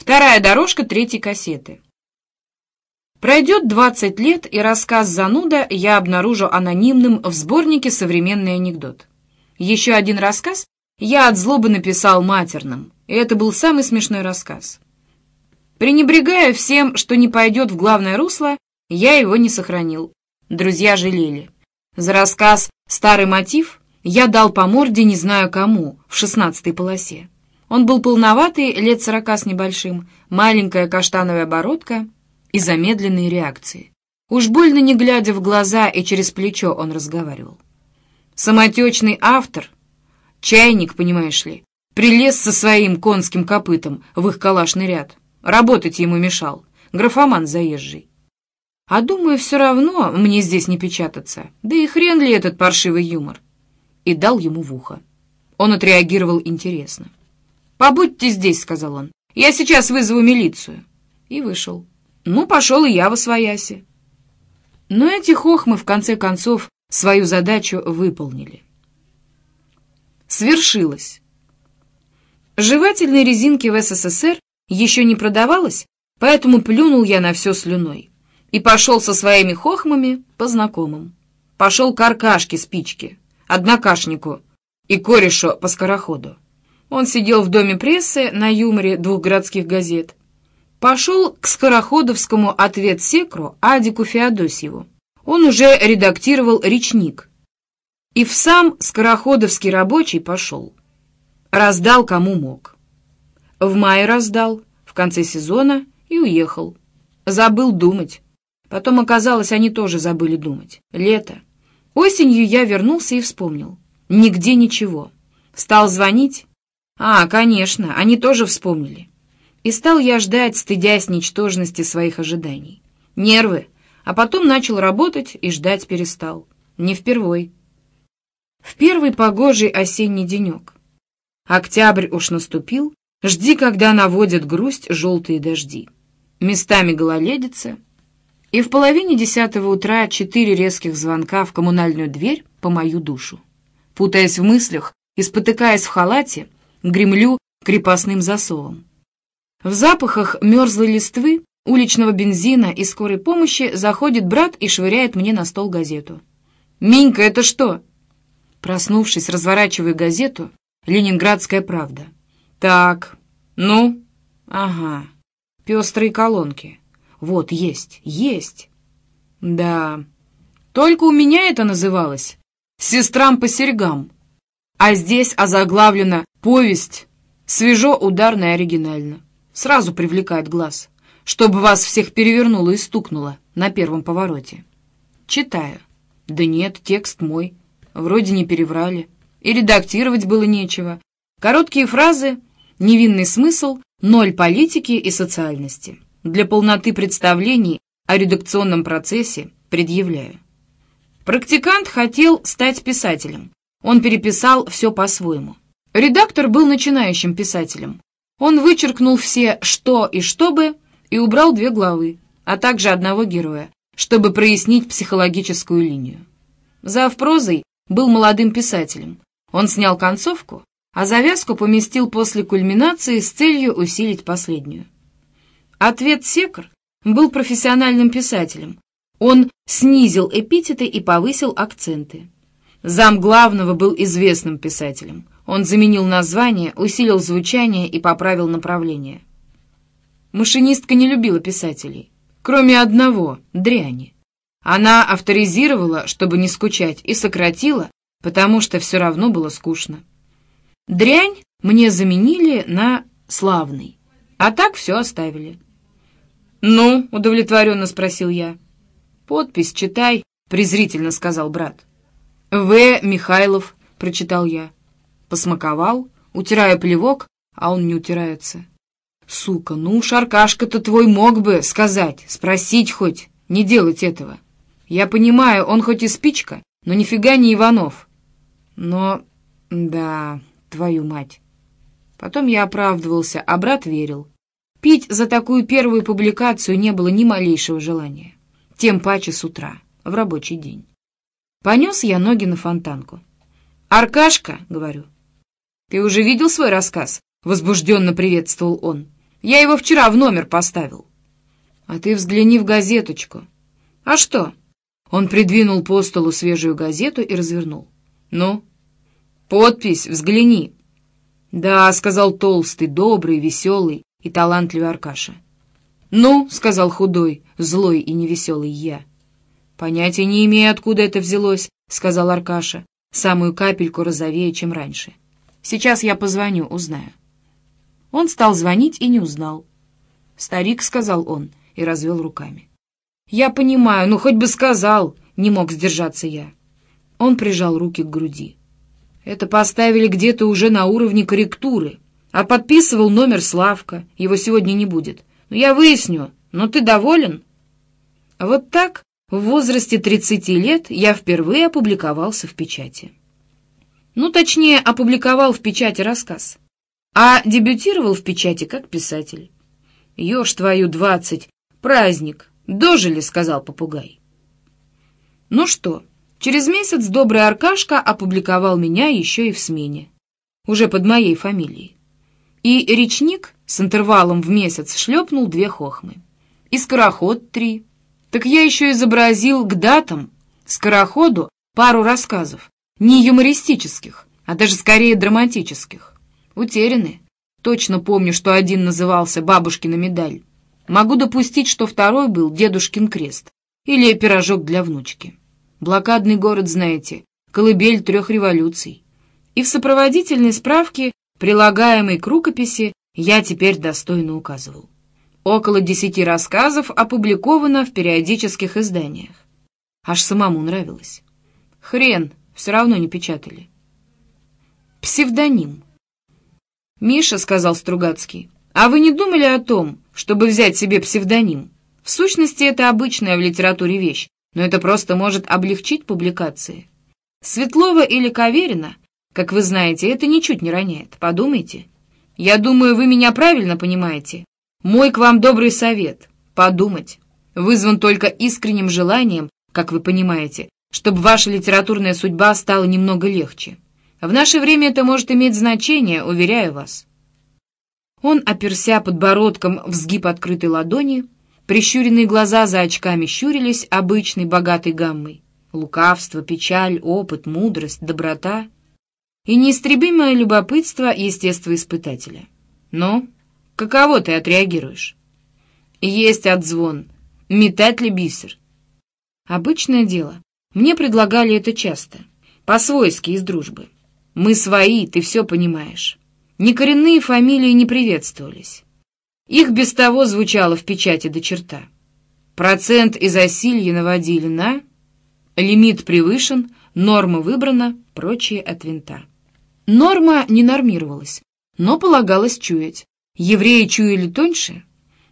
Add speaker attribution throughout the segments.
Speaker 1: Вторая дорожка третьей кассеты. Пройдет 20 лет, и рассказ «Зануда» я обнаружу анонимным в сборнике «Современный анекдот». Еще один рассказ я от злобы написал матерным, и это был самый смешной рассказ. Пренебрегая всем, что не пойдет в главное русло, я его не сохранил. Друзья жалели. За рассказ «Старый мотив» я дал по морде не знаю кому, в шестнадцатой полосе. Он был полноватый, лет сорока с небольшим, маленькая каштановая бородка и замедленные реакции. Уж больно не глядя в глаза и через плечо он разговаривал. Самотечный автор, чайник, понимаешь ли, прилез со своим конским копытом в их калашный ряд. Работать ему мешал, графоман заезжий. А думаю, все равно мне здесь не печататься, да и хрен ли этот паршивый юмор. И дал ему в ухо. Он отреагировал интересно. «Побудьте здесь», — сказал он. «Я сейчас вызову милицию». И вышел. Ну, пошел и я во свояси. Но эти хохмы, в конце концов, свою задачу выполнили. Свершилось. Жевательной резинки в СССР еще не продавалось, поэтому плюнул я на все слюной. И пошел со своими хохмами по знакомым. Пошел к Аркашке спички, однокашнику и корешу по скороходу. Он сидел в доме прессы на юморе двух городских газет. Пошел к скороходовскому ответ-секру Адику Феодосьеву. Он уже редактировал «Речник». И в сам скороходовский рабочий пошел. Раздал кому мог. В мае раздал, в конце сезона и уехал. Забыл думать. Потом оказалось, они тоже забыли думать. Лето. Осенью я вернулся и вспомнил. Нигде ничего. Стал звонить. А, конечно, они тоже вспомнили. И стал я ждать, стыдясь ничтожности своих ожиданий. Нервы. А потом начал работать и ждать перестал. Не впервой. В первый погожий осенний денек. Октябрь уж наступил, жди, когда наводят грусть желтые дожди. Местами гололедица. И в половине десятого утра четыре резких звонка в коммунальную дверь по мою душу. Путаясь в мыслях и спотыкаясь в халате, гремлю крепостным засовом. В запахах мерзлой листвы, уличного бензина и скорой помощи заходит брат и швыряет мне на стол газету. «Минька, это что?» Проснувшись, разворачиваю газету «Ленинградская правда». «Так, ну?» «Ага, пестрые колонки. Вот, есть, есть». «Да, только у меня это называлось «Сестрам по серьгам». А здесь озаглавлена «Повесть». Свежо, ударно и оригинально. Сразу привлекает глаз. Чтобы вас всех перевернуло и стукнуло на первом повороте. Читаю. Да нет, текст мой. Вроде не переврали. И редактировать было нечего. Короткие фразы, невинный смысл, ноль политики и социальности. Для полноты представлений о редакционном процессе предъявляю. Практикант хотел стать писателем. Он переписал все по-своему. Редактор был начинающим писателем. Он вычеркнул все «что» и «чтобы» и убрал две главы, а также одного героя, чтобы прояснить психологическую линию. Зав прозой был молодым писателем. Он снял концовку, а завязку поместил после кульминации с целью усилить последнюю. Ответ Секр был профессиональным писателем. Он снизил эпитеты и повысил акценты. Зам главного был известным писателем. Он заменил название, усилил звучание и поправил направление. Машинистка не любила писателей, кроме одного — дряни. Она авторизировала, чтобы не скучать, и сократила, потому что все равно было скучно. Дрянь мне заменили на славный, а так все оставили. «Ну?» — удовлетворенно спросил я. «Подпись читай», — презрительно сказал брат. «В. Михайлов», — прочитал я. Посмаковал, утирая плевок, а он не утирается. «Сука, ну, Шаркашка-то твой мог бы сказать, спросить хоть, не делать этого. Я понимаю, он хоть и спичка, но нифига не Иванов. Но, да, твою мать». Потом я оправдывался, а брат верил. Пить за такую первую публикацию не было ни малейшего желания. Тем паче с утра, в рабочий день. Понес я ноги на фонтанку. «Аркашка», — говорю. «Ты уже видел свой рассказ?» — возбужденно приветствовал он. Я его вчера в номер поставил. А ты взгляни в газеточку. А что? Он придвинул по столу свежую газету и развернул. Ну? Подпись, взгляни. Да, сказал толстый, добрый, веселый и талантливый Аркаша. Ну, сказал худой, злой и невеселый я. Понятия не имею, откуда это взялось, сказал Аркаша, самую капельку розовее, чем раньше. Сейчас я позвоню, узнаю. Он стал звонить и не узнал. «Старик», — сказал он, и развел руками. «Я понимаю, ну хоть бы сказал!» — не мог сдержаться я. Он прижал руки к груди. «Это поставили где-то уже на уровне корректуры, а подписывал номер Славка, его сегодня не будет. Ну, я выясню, но ты доволен?» Вот так, в возрасте 30 лет, я впервые опубликовался в печати. Ну, точнее, опубликовал в печати рассказ а дебютировал в печати как писатель. «Ешь твою двадцать! Праздник! Дожили!» — сказал попугай. Ну что, через месяц добрый Аркашка опубликовал меня еще и в смене, уже под моей фамилией. И речник с интервалом в месяц шлепнул две хохмы. И скороход три. Так я еще изобразил к датам, скороходу, пару рассказов, не юмористических, а даже скорее драматических. Утеряны. Точно помню, что один назывался «Бабушкина медаль». Могу допустить, что второй был «Дедушкин крест» или «Пирожок для внучки». Блокадный город, знаете, колыбель трех революций. И в сопроводительной справке, прилагаемой к рукописи, я теперь достойно указывал. Около десяти рассказов опубликовано в периодических изданиях. Аж самому нравилось. Хрен, все равно не печатали. Псевдоним. «Миша», — сказал Стругацкий, — «а вы не думали о том, чтобы взять себе псевдоним? В сущности, это обычная в литературе вещь, но это просто может облегчить публикации. Светлова или Каверина, как вы знаете, это ничуть не роняет. Подумайте. Я думаю, вы меня правильно понимаете. Мой к вам добрый совет — подумать. Вызван только искренним желанием, как вы понимаете, чтобы ваша литературная судьба стала немного легче. В наше время это может иметь значение, уверяю вас. Он, оперся подбородком в сгиб открытой ладони, прищуренные глаза за очками щурились обычной богатой гаммой. Лукавство, печаль, опыт, мудрость, доброта и неистребимое любопытство естествоиспытателя. Но каково ты отреагируешь? Есть отзвон. Метать ли бисер? Обычное дело. Мне предлагали это часто. По-свойски, из дружбы. Мы свои, ты все понимаешь. Некоренные фамилии не приветствовались. Их без того звучало в печати до черта. Процент из осилья наводили на... Лимит превышен, норма выбрана, прочие от винта. Норма не нормировалась, но полагалось чуять. Евреи чуяли тоньше,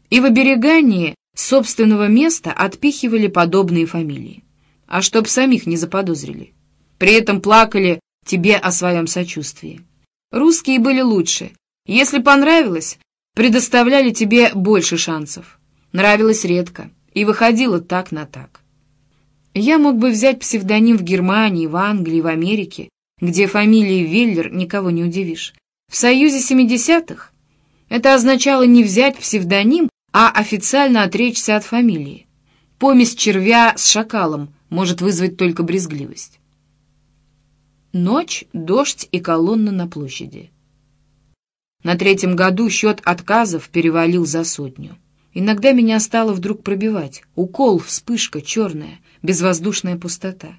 Speaker 1: и в оберегании собственного места отпихивали подобные фамилии. А чтоб самих не заподозрили. При этом плакали тебе о своем сочувствии. Русские были лучше. Если понравилось, предоставляли тебе больше шансов. Нравилось редко, и выходило так на так. Я мог бы взять псевдоним в Германии, в Англии, в Америке, где фамилией Веллер никого не удивишь. В Союзе 70-х это означало не взять псевдоним, а официально отречься от фамилии. Помесь червя с шакалом может вызвать только брезгливость. Ночь, дождь и колонна на площади. На третьем году счет отказов перевалил за сотню. Иногда меня стало вдруг пробивать. Укол, вспышка, черная, безвоздушная пустота.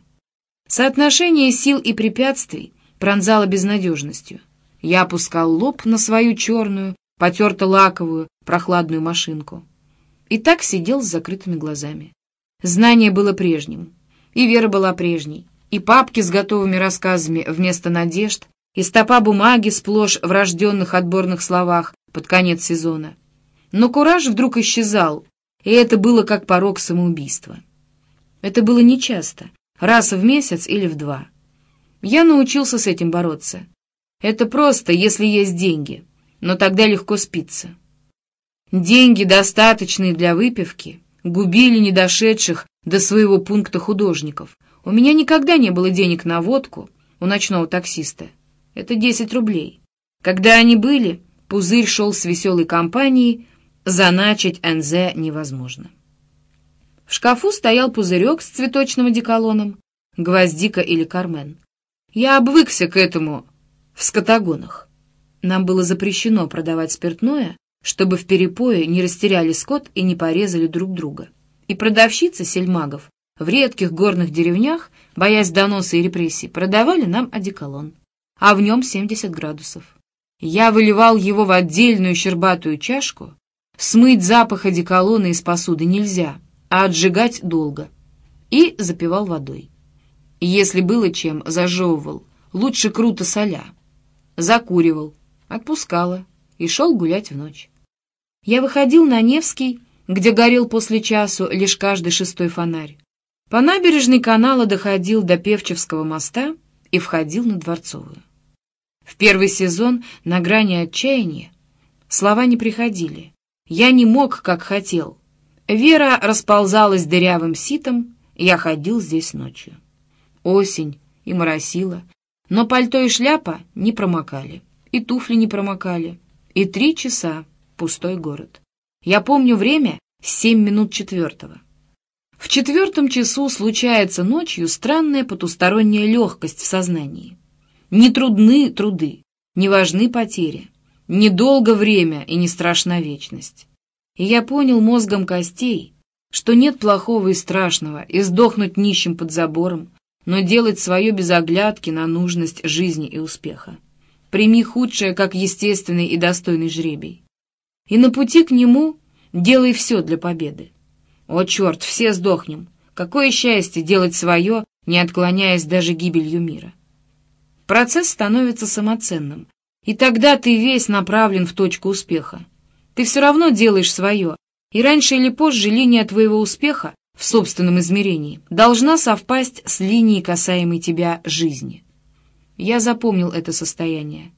Speaker 1: Соотношение сил и препятствий пронзало безнадежностью. Я опускал лоб на свою черную, потерто-лаковую, прохладную машинку. И так сидел с закрытыми глазами. Знание было прежним, и вера была прежней и папки с готовыми рассказами вместо надежд, и стопа бумаги сплошь в рожденных отборных словах под конец сезона. Но кураж вдруг исчезал, и это было как порог самоубийства. Это было нечасто, раз в месяц или в два. Я научился с этим бороться. Это просто, если есть деньги, но тогда легко спиться. Деньги, достаточные для выпивки, губили недошедших до своего пункта художников, у меня никогда не было денег на водку у ночного таксиста. Это 10 рублей. Когда они были, Пузырь шел с веселой компанией, заначить НЗ невозможно. В шкафу стоял пузырек с цветочным одеколоном, гвоздика или кармен. Я обвыкся к этому в скотагонах. Нам было запрещено продавать спиртное, чтобы в перепое не растеряли скот и не порезали друг друга. И продавщицы сельмагов в редких горных деревнях, боясь доноса и репрессий, продавали нам одеколон, а в нем 70 градусов. Я выливал его в отдельную щербатую чашку. Смыть запах одеколона из посуды нельзя, а отжигать долго. И запивал водой. Если было чем, зажевывал, лучше круто соля. Закуривал, отпускала и шел гулять в ночь. Я выходил на Невский, где горел после часу лишь каждый шестой фонарь. По набережной канала доходил до Певчевского моста и входил на Дворцовую. В первый сезон на грани отчаяния слова не приходили. Я не мог, как хотел. Вера расползалась дырявым ситом, я ходил здесь ночью. Осень и моросило, но пальто и шляпа не промокали, и туфли не промокали, и три часа пустой город. Я помню время семь минут четвертого. В четвертом часу случается ночью странная потусторонняя легкость в сознании. Не трудны труды, не важны потери, недолго время и не страшна вечность. И я понял мозгом костей, что нет плохого и страшного, и сдохнуть нищим под забором, но делать свое без оглядки на нужность жизни и успеха. Прими худшее, как естественный и достойный жребий. И на пути к нему делай все для победы. О, черт, все сдохнем. Какое счастье делать свое, не отклоняясь даже гибелью мира. Процесс становится самоценным, и тогда ты весь направлен в точку успеха. Ты все равно делаешь свое, и раньше или позже линия твоего успеха в собственном измерении должна совпасть с линией касаемой тебя жизни. Я запомнил это состояние.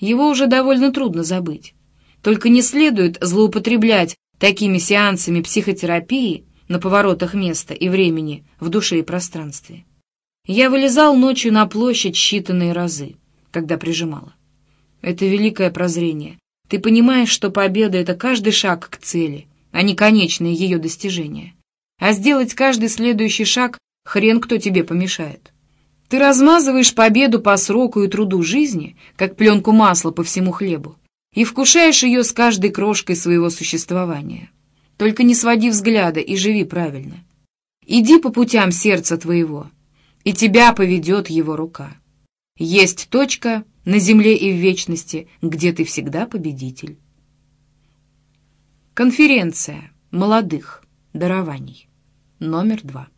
Speaker 1: Его уже довольно трудно забыть. Только не следует злоупотреблять такими сеансами психотерапии на поворотах места и времени в душе и пространстве. Я вылезал ночью на площадь считанные разы, когда прижимала. Это великое прозрение. Ты понимаешь, что победа — это каждый шаг к цели, а не конечное ее достижение. А сделать каждый следующий шаг хрен кто тебе помешает. Ты размазываешь победу по сроку и труду жизни, как пленку масла по всему хлебу и вкушаешь ее с каждой крошкой своего существования. Только не своди взгляда и живи правильно. Иди по путям сердца твоего, и тебя поведет его рука. Есть точка на земле и в вечности, где ты всегда победитель. Конференция молодых дарований. Номер два.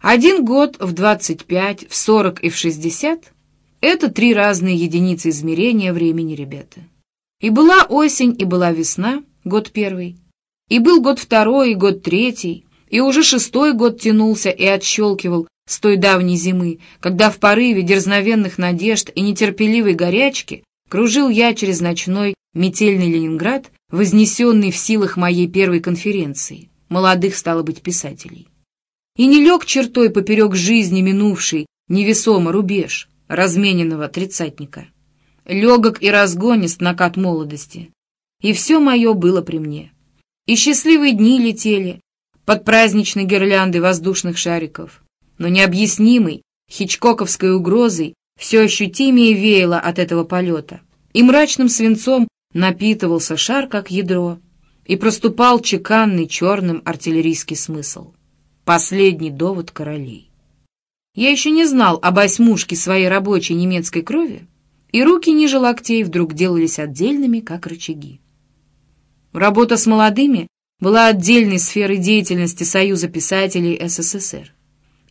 Speaker 1: Один год в 25, в 40 и в 60 — это три разные единицы измерения времени, ребята. И была осень, и была весна, год первый, и был год второй, и год третий, и уже шестой год тянулся и отщелкивал с той давней зимы, когда в порыве дерзновенных надежд и нетерпеливой горячки кружил я через ночной метельный Ленинград, вознесенный в силах моей первой конференции, молодых, стало быть, писателей. И не лег чертой поперек жизни минувшей, невесомо рубеж размененного тридцатника легок и разгонист накат молодости. И все мое было при мне. И счастливые дни летели под праздничной гирляндой воздушных шариков, но необъяснимой, хичкоковской угрозой все ощутимее веяло от этого полета, и мрачным свинцом напитывался шар, как ядро, и проступал чеканный черным артиллерийский смысл. Последний довод королей. Я еще не знал об осьмушке своей рабочей немецкой крови, и руки ниже локтей вдруг делались отдельными, как рычаги. Работа с молодыми была отдельной сферой деятельности Союза писателей СССР.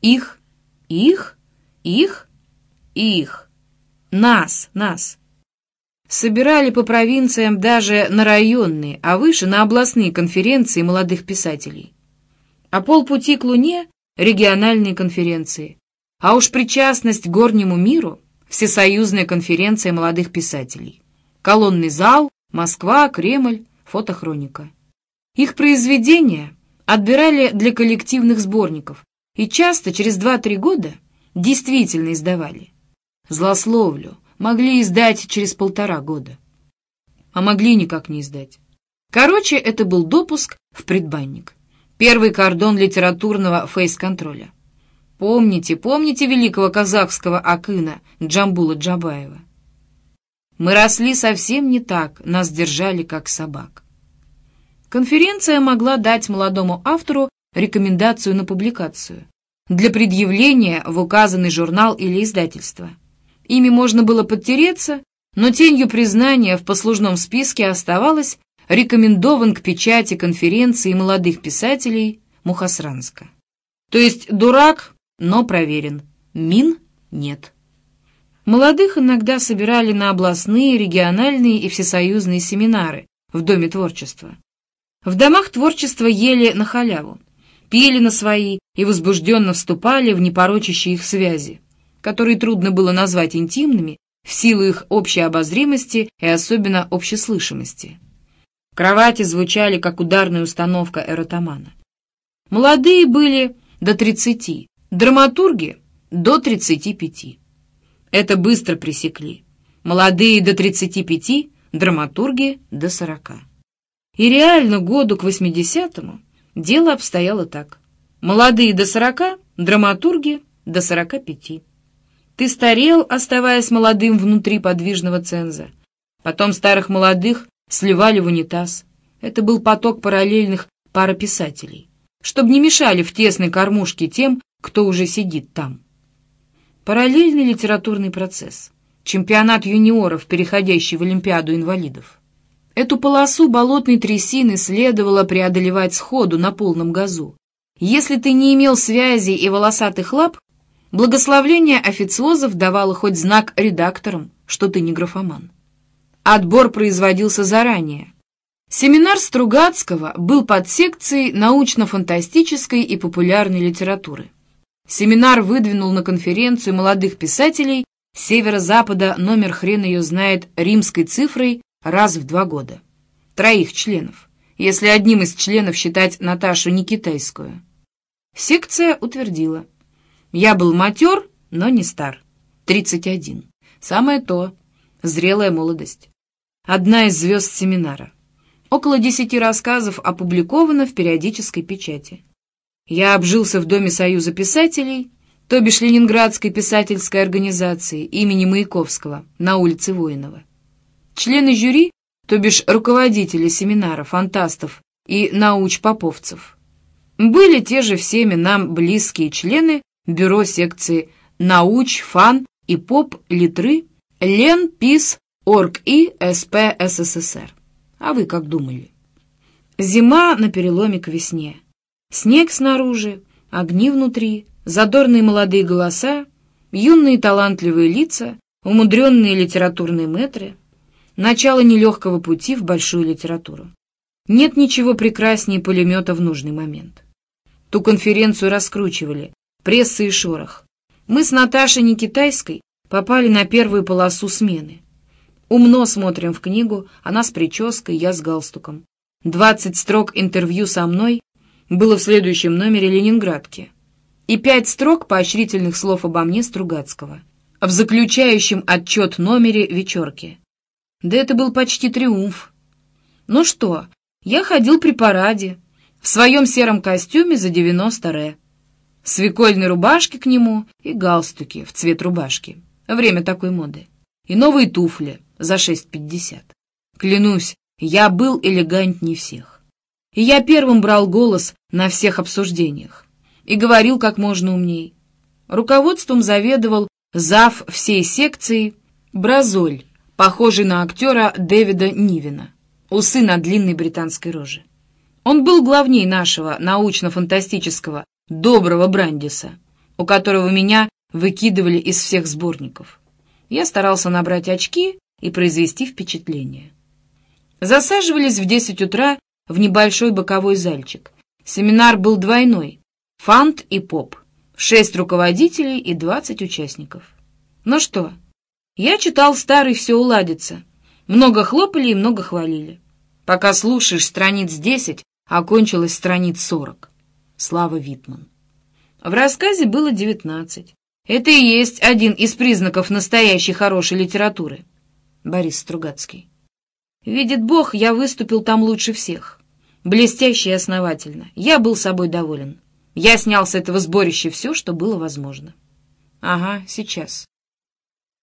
Speaker 1: Их, их, их, их, нас, нас. Собирали по провинциям даже на районные, а выше на областные конференции молодых писателей. А полпути к Луне — региональные конференции. А уж причастность к горнему миру — Всесоюзная конференция молодых писателей. Колонный зал, Москва, Кремль, фотохроника. Их произведения отбирали для коллективных сборников и часто через 2-3 года действительно издавали. Злословлю могли издать через полтора года. а могли никак не издать. Короче, это был допуск в предбанник. Первый кордон литературного фейс-контроля. Помните, помните великого казахского акына Джамбула Джабаева? Мы росли совсем не так, нас держали как собак. Конференция могла дать молодому автору рекомендацию на публикацию для предъявления в указанный журнал или издательство. Ими можно было подтереться, но тенью признания в послужном списке оставалось рекомендован к печати конференции молодых писателей Мухасранска. То есть дурак, но проверен. Мин нет. Молодых иногда собирали на областные, региональные и всесоюзные семинары в Доме творчества. В домах творчества ели на халяву, пили на свои и возбужденно вступали в непорочащие их связи, которые трудно было назвать интимными в силу их общей обозримости и особенно общеслышимости. Кровати звучали, как ударная установка эротомана. Молодые были до тридцати, драматурги — до тридцати пяти. Это быстро пресекли. Молодые до тридцати пяти, драматурги — до сорока. И реально году к восьмидесятому дело обстояло так. Молодые до сорока, драматурги до сорока пяти. Ты старел, оставаясь молодым внутри подвижного ценза. Потом старых молодых сливали в унитаз. Это был поток параллельных парописателей, чтобы не мешали в тесной кормушке тем, кто уже сидит там. Параллельный литературный процесс. Чемпионат юниоров, переходящий в Олимпиаду инвалидов. Эту полосу болотной трясины следовало преодолевать сходу на полном газу. Если ты не имел связи и волосатых лап, благословление официозов давало хоть знак редакторам, что ты не графоман. Отбор производился заранее. Семинар Стругацкого был под секцией научно-фантастической и популярной литературы. Семинар выдвинул на конференцию молодых писателей северо-запада номер хрен ее знает римской цифрой раз в два года. Троих членов, если одним из членов считать Наташу не китайскую. Секция утвердила. Я был матер, но не стар. 31. Самое то. Зрелая молодость одна из звезд семинара. Около десяти рассказов опубликовано в периодической печати. Я обжился в Доме Союза писателей, то бишь Ленинградской писательской организации имени Маяковского на улице Воинова. Члены жюри, то бишь руководители семинара, фантастов и науч-поповцев, были те же всеми нам близкие члены бюро секции «Науч», «Фан» и «Поп», «Литры», «Лен», «Пис», Орг и СП СССР. А вы как думали? Зима на переломе к весне. Снег снаружи, огни внутри, задорные молодые голоса, юные талантливые лица, умудренные литературные метры. Начало нелегкого пути в большую литературу. Нет ничего прекраснее пулемета в нужный момент. Ту конференцию раскручивали, пресса и шорох. Мы с Наташей не китайской попали на первую полосу смены. Умно смотрим в книгу, она с прической, я с галстуком. Двадцать строк интервью со мной было в следующем номере «Ленинградки» и пять строк поощрительных слов обо мне Стругацкого в заключающем отчет номере «Вечерки». Да это был почти триумф. Ну что, я ходил при параде, в своем сером костюме за 90 ре, свекольной рубашке к нему и галстуке в цвет рубашки. Время такой моды. И новые туфли — за 6,50. Клянусь, я был элегантней всех. И я первым брал голос на всех обсуждениях и говорил как можно умней. Руководством заведовал зав всей секции Бразоль, похожий на актера Дэвида Нивина, усы на длинной британской роже. Он был главней нашего научно-фантастического доброго Брандиса, у которого меня выкидывали из всех сборников. Я старался набрать очки и произвести впечатление. Засаживались в десять утра в небольшой боковой зальчик. Семинар был двойной — фант и поп. Шесть руководителей и двадцать участников. Ну что, я читал старый «Все уладится». Много хлопали и много хвалили. Пока слушаешь страниц десять, окончилась страниц сорок. Слава Витман. В рассказе было девятнадцать. Это и есть один из признаков настоящей хорошей литературы. Борис Стругацкий. Видит Бог, я выступил там лучше всех. Блестяще и основательно. Я был собой доволен. Я снял с этого сборища все, что было возможно. Ага, сейчас.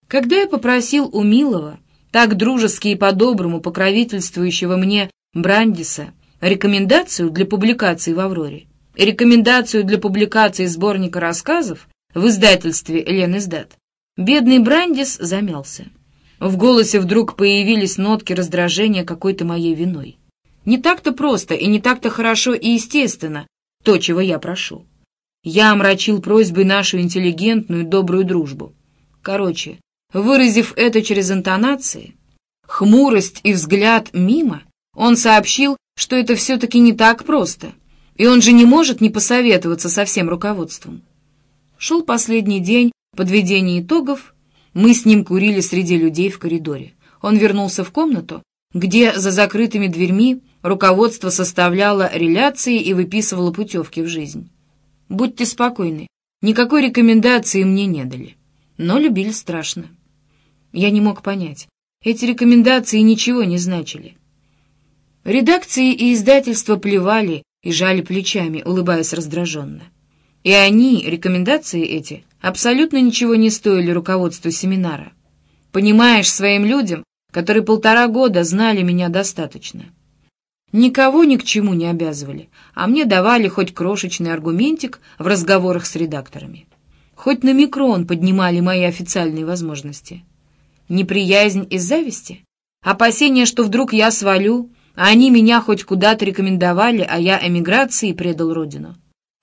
Speaker 1: Когда я попросил у Милова, так дружески и по-доброму покровительствующего мне Брандиса, рекомендацию для публикации в «Авроре» и рекомендацию для публикации сборника рассказов в издательстве «Лен Издат», бедный Брандис замялся. В голосе вдруг появились нотки раздражения какой-то моей виной. Не так-то просто и не так-то хорошо и естественно то, чего я прошу. Я омрачил просьбой нашу интеллигентную добрую дружбу. Короче, выразив это через интонации, хмурость и взгляд мимо, он сообщил, что это все-таки не так просто, и он же не может не посоветоваться со всем руководством. Шел последний день подведения итогов, мы с ним курили среди людей в коридоре. Он вернулся в комнату, где за закрытыми дверьми руководство составляло реляции и выписывало путевки в жизнь. Будьте спокойны, никакой рекомендации мне не дали, но любили страшно. Я не мог понять, эти рекомендации ничего не значили. Редакции и издательства плевали и жали плечами, улыбаясь раздраженно. И они, рекомендации эти, абсолютно ничего не стоили руководству семинара. Понимаешь, своим людям, которые полтора года знали меня достаточно. Никого ни к чему не обязывали, а мне давали хоть крошечный аргументик в разговорах с редакторами. Хоть на микрон поднимали мои официальные возможности. Неприязнь из зависти? Опасение, что вдруг я свалю, а они меня хоть куда-то рекомендовали, а я эмиграции предал родину.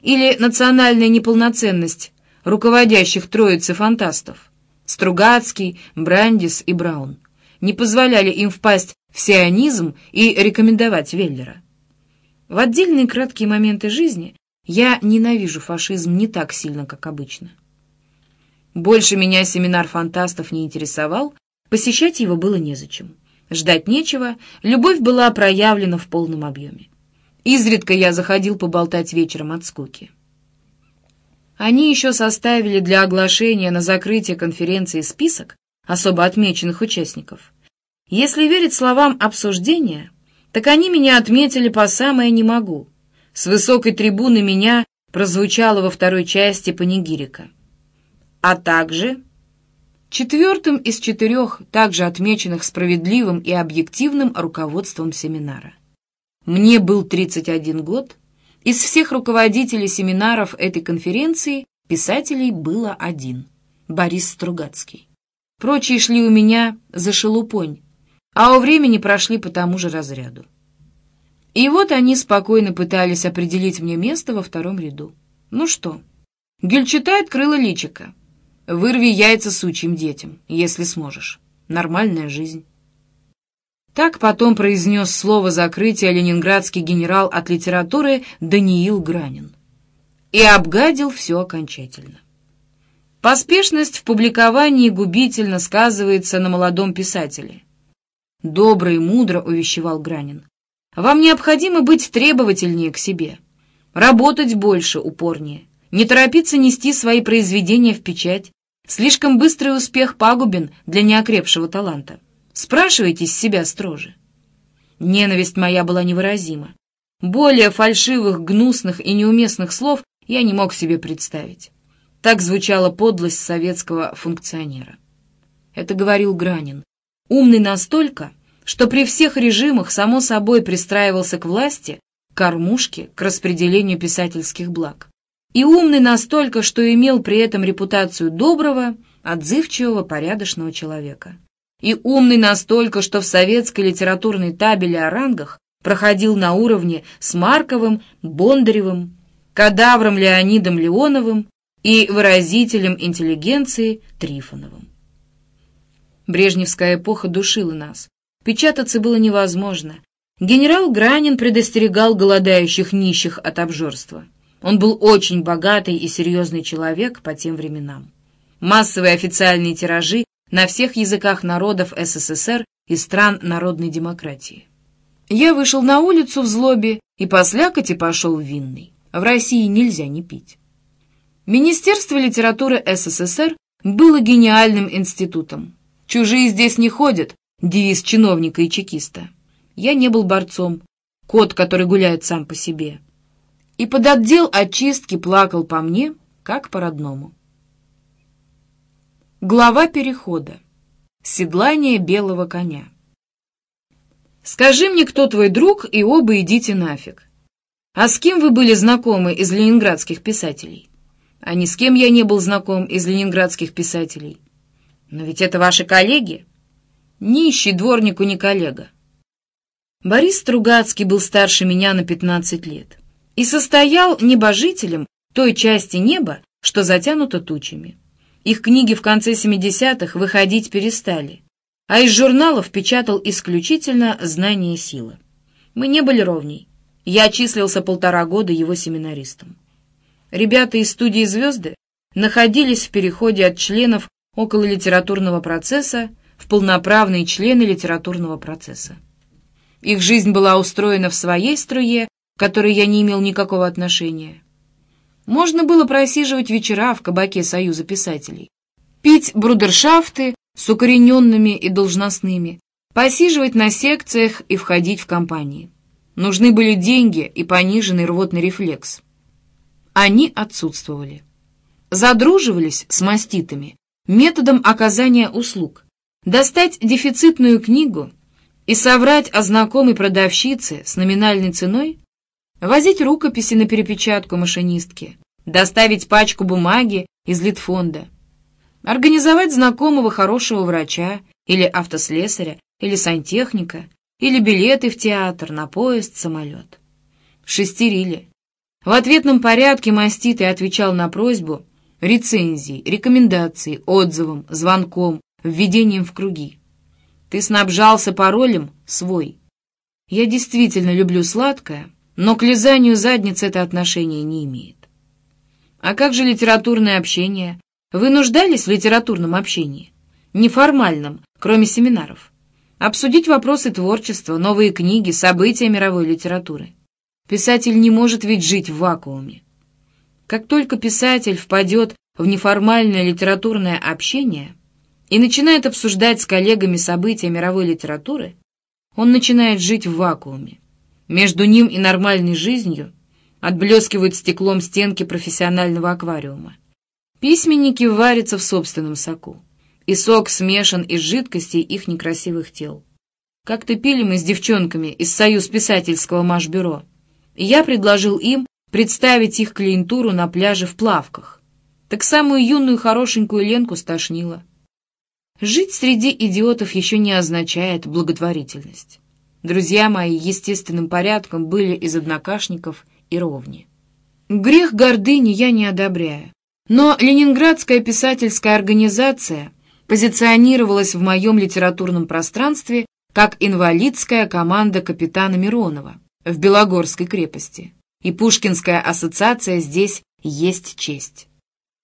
Speaker 1: Или национальная неполноценность руководящих троицы фантастов Стругацкий, Брандис и Браун не позволяли им впасть в сионизм и рекомендовать Веллера. В отдельные краткие моменты жизни я ненавижу фашизм не так сильно, как обычно. Больше меня семинар фантастов не интересовал, посещать его было незачем. Ждать нечего, любовь была проявлена в полном объеме. Изредка я заходил поболтать вечером от скуки. Они еще составили для оглашения на закрытие конференции список особо отмеченных участников. Если верить словам обсуждения, так они меня отметили по самое «не могу». С высокой трибуны меня прозвучало во второй части панигирика. А также четвертым из четырех, также отмеченных справедливым и объективным руководством семинара. Мне был 31 год. Из всех руководителей семинаров этой конференции писателей было один — Борис Стругацкий. Прочие шли у меня за шелупонь, а у времени прошли по тому же разряду. И вот они спокойно пытались определить мне место во втором ряду. Ну что, Гюльчатай открыла личика. Вырви яйца сучьим детям, если сможешь. Нормальная жизнь. Так потом произнес слово закрытия ленинградский генерал от литературы Даниил Гранин. И обгадил все окончательно. Поспешность в публиковании губительно сказывается на молодом писателе. Добро и мудро увещевал Гранин. Вам необходимо быть требовательнее к себе, работать больше, упорнее, не торопиться нести свои произведения в печать. Слишком быстрый успех пагубен для неокрепшего таланта. Спрашивайте с себя строже. Ненависть моя была невыразима. Более фальшивых, гнусных и неуместных слов я не мог себе представить. Так звучала подлость советского функционера. Это говорил Гранин. Умный настолько, что при всех режимах само собой пристраивался к власти, к кормушке, к распределению писательских благ. И умный настолько, что имел при этом репутацию доброго, отзывчивого, порядочного человека и умный настолько, что в советской литературной табеле о рангах проходил на уровне с Марковым, Бондаревым, кадавром Леонидом Леоновым и выразителем интеллигенции Трифоновым. Брежневская эпоха душила нас. Печататься было невозможно. Генерал Гранин предостерегал голодающих нищих от обжорства. Он был очень богатый и серьезный человек по тем временам. Массовые официальные тиражи на всех языках народов СССР и стран народной демократии. Я вышел на улицу в злобе и по слякоти пошел в винный. В России нельзя не пить. Министерство литературы СССР было гениальным институтом. Чужие здесь не ходят, девиз чиновника и чекиста. Я не был борцом, кот, который гуляет сам по себе. И под отдел очистки плакал по мне, как по-родному. Глава перехода. Седлание белого коня. «Скажи мне, кто твой друг, и оба идите нафиг. А с кем вы были знакомы из ленинградских писателей?» «А ни с кем я не был знаком из ленинградских писателей». «Но ведь это ваши коллеги?» «Нищий дворнику не коллега». Борис Стругацкий был старше меня на 15 лет и состоял небожителем той части неба, что затянуто тучами. Их книги в конце 70-х выходить перестали, а из журналов печатал исключительно «Знание и сила». Мы не были ровней. Я числился полтора года его семинаристом. Ребята из студии «Звезды» находились в переходе от членов около литературного процесса в полноправные члены литературного процесса. Их жизнь была устроена в своей струе, к которой я не имел никакого отношения. Можно было просиживать вечера в кабаке Союза писателей, пить брудершафты с укорененными и должностными, посиживать на секциях и входить в компании. Нужны были деньги и пониженный рвотный рефлекс. Они отсутствовали. Задруживались с маститами методом оказания услуг. Достать дефицитную книгу и соврать о знакомой продавщице с номинальной ценой, возить рукописи на перепечатку машинистки, доставить пачку бумаги из Литфонда, организовать знакомого хорошего врача или автослесаря, или сантехника, или билеты в театр, на поезд, самолет. Шестерили. В ответном порядке маститый отвечал на просьбу рецензией, рекомендацией, отзывом, звонком, введением в круги. Ты снабжался паролем свой. Я действительно люблю сладкое, но к лизанию задниц это отношение не имеет. А как же литературное общение? Вы нуждались в литературном общении? Неформальном, кроме семинаров. Обсудить вопросы творчества, новые книги, события мировой литературы. Писатель не может ведь жить в вакууме. Как только писатель впадет в неформальное литературное общение – и начинает обсуждать с коллегами события мировой литературы, он начинает жить в вакууме. Между ним и нормальной жизнью отблескивают стеклом стенки профессионального аквариума. Письменники варятся в собственном соку, и сок смешан из жидкостей их некрасивых тел. Как-то пили мы с девчонками из Союз писательского машбюро, и я предложил им представить их клиентуру на пляже в плавках. Так самую юную хорошенькую Ленку стошнило. Жить среди идиотов еще не означает благотворительность. Друзья мои естественным порядком были из однокашников и ровни. Грех гордыни я не одобряю, но Ленинградская писательская организация позиционировалась в моем литературном пространстве как инвалидская команда капитана Миронова в Белогорской крепости, и Пушкинская ассоциация здесь есть честь.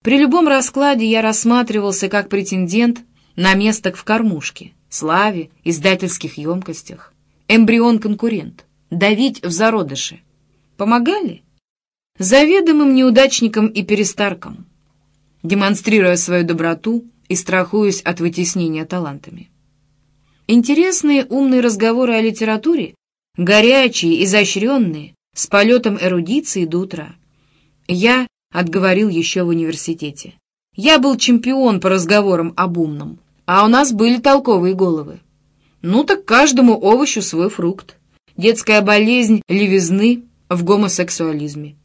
Speaker 1: При любом раскладе я рассматривался как претендент на место в кормушке, славе, издательских емкостях. Эмбрион-конкурент. Давить в зародыше. Помогали? Заведомым неудачникам и перестаркам, демонстрируя свою доброту и страхуясь от вытеснения талантами. Интересные умные разговоры о литературе, горячие, изощренные, с полетом эрудиции до утра. Я отговорил еще в университете. Я был чемпион по разговорам об умном. А у нас были толковые головы. Ну так каждому овощу свой фрукт. Детская болезнь левизны в гомосексуализме.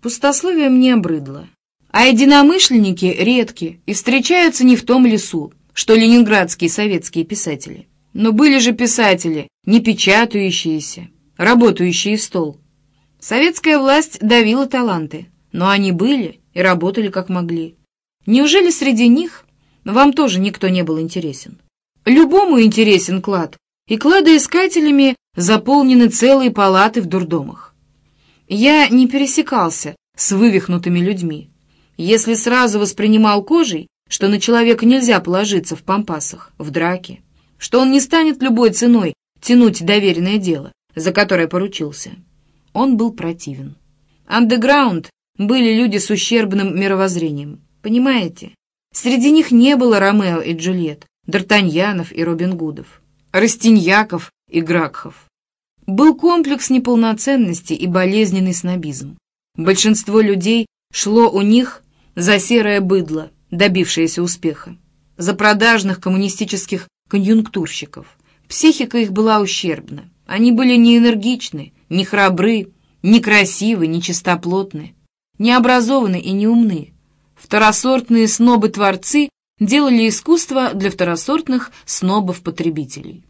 Speaker 1: Пустословие мне обрыдло. А единомышленники редки и встречаются не в том лесу, что ленинградские советские писатели. Но были же писатели, не печатающиеся, работающие стол. Советская власть давила таланты, но они были и работали как могли. Неужели среди них вам тоже никто не был интересен. Любому интересен клад, и кладоискателями заполнены целые палаты в дурдомах. Я не пересекался с вывихнутыми людьми. Если сразу воспринимал кожей, что на человека нельзя положиться в пампасах, в драке, что он не станет любой ценой тянуть доверенное дело, за которое поручился, он был противен. Андеграунд были люди с ущербным мировоззрением, понимаете? Среди них не было Ромео и Джульет, Д'Артаньянов и Робин Гудов. Растиньяков и Гракхов. Был комплекс неполноценности и болезненный снобизм. Большинство людей шло у них за серое быдло, добившееся успеха, за продажных коммунистических конъюнктурщиков. Психика их была ущербна. Они были не энергичны, не храбры, не красивы, не чистоплотны, не образованы и не умны. Второсортные снобы-творцы делали искусство для второсортных снобов-потребителей.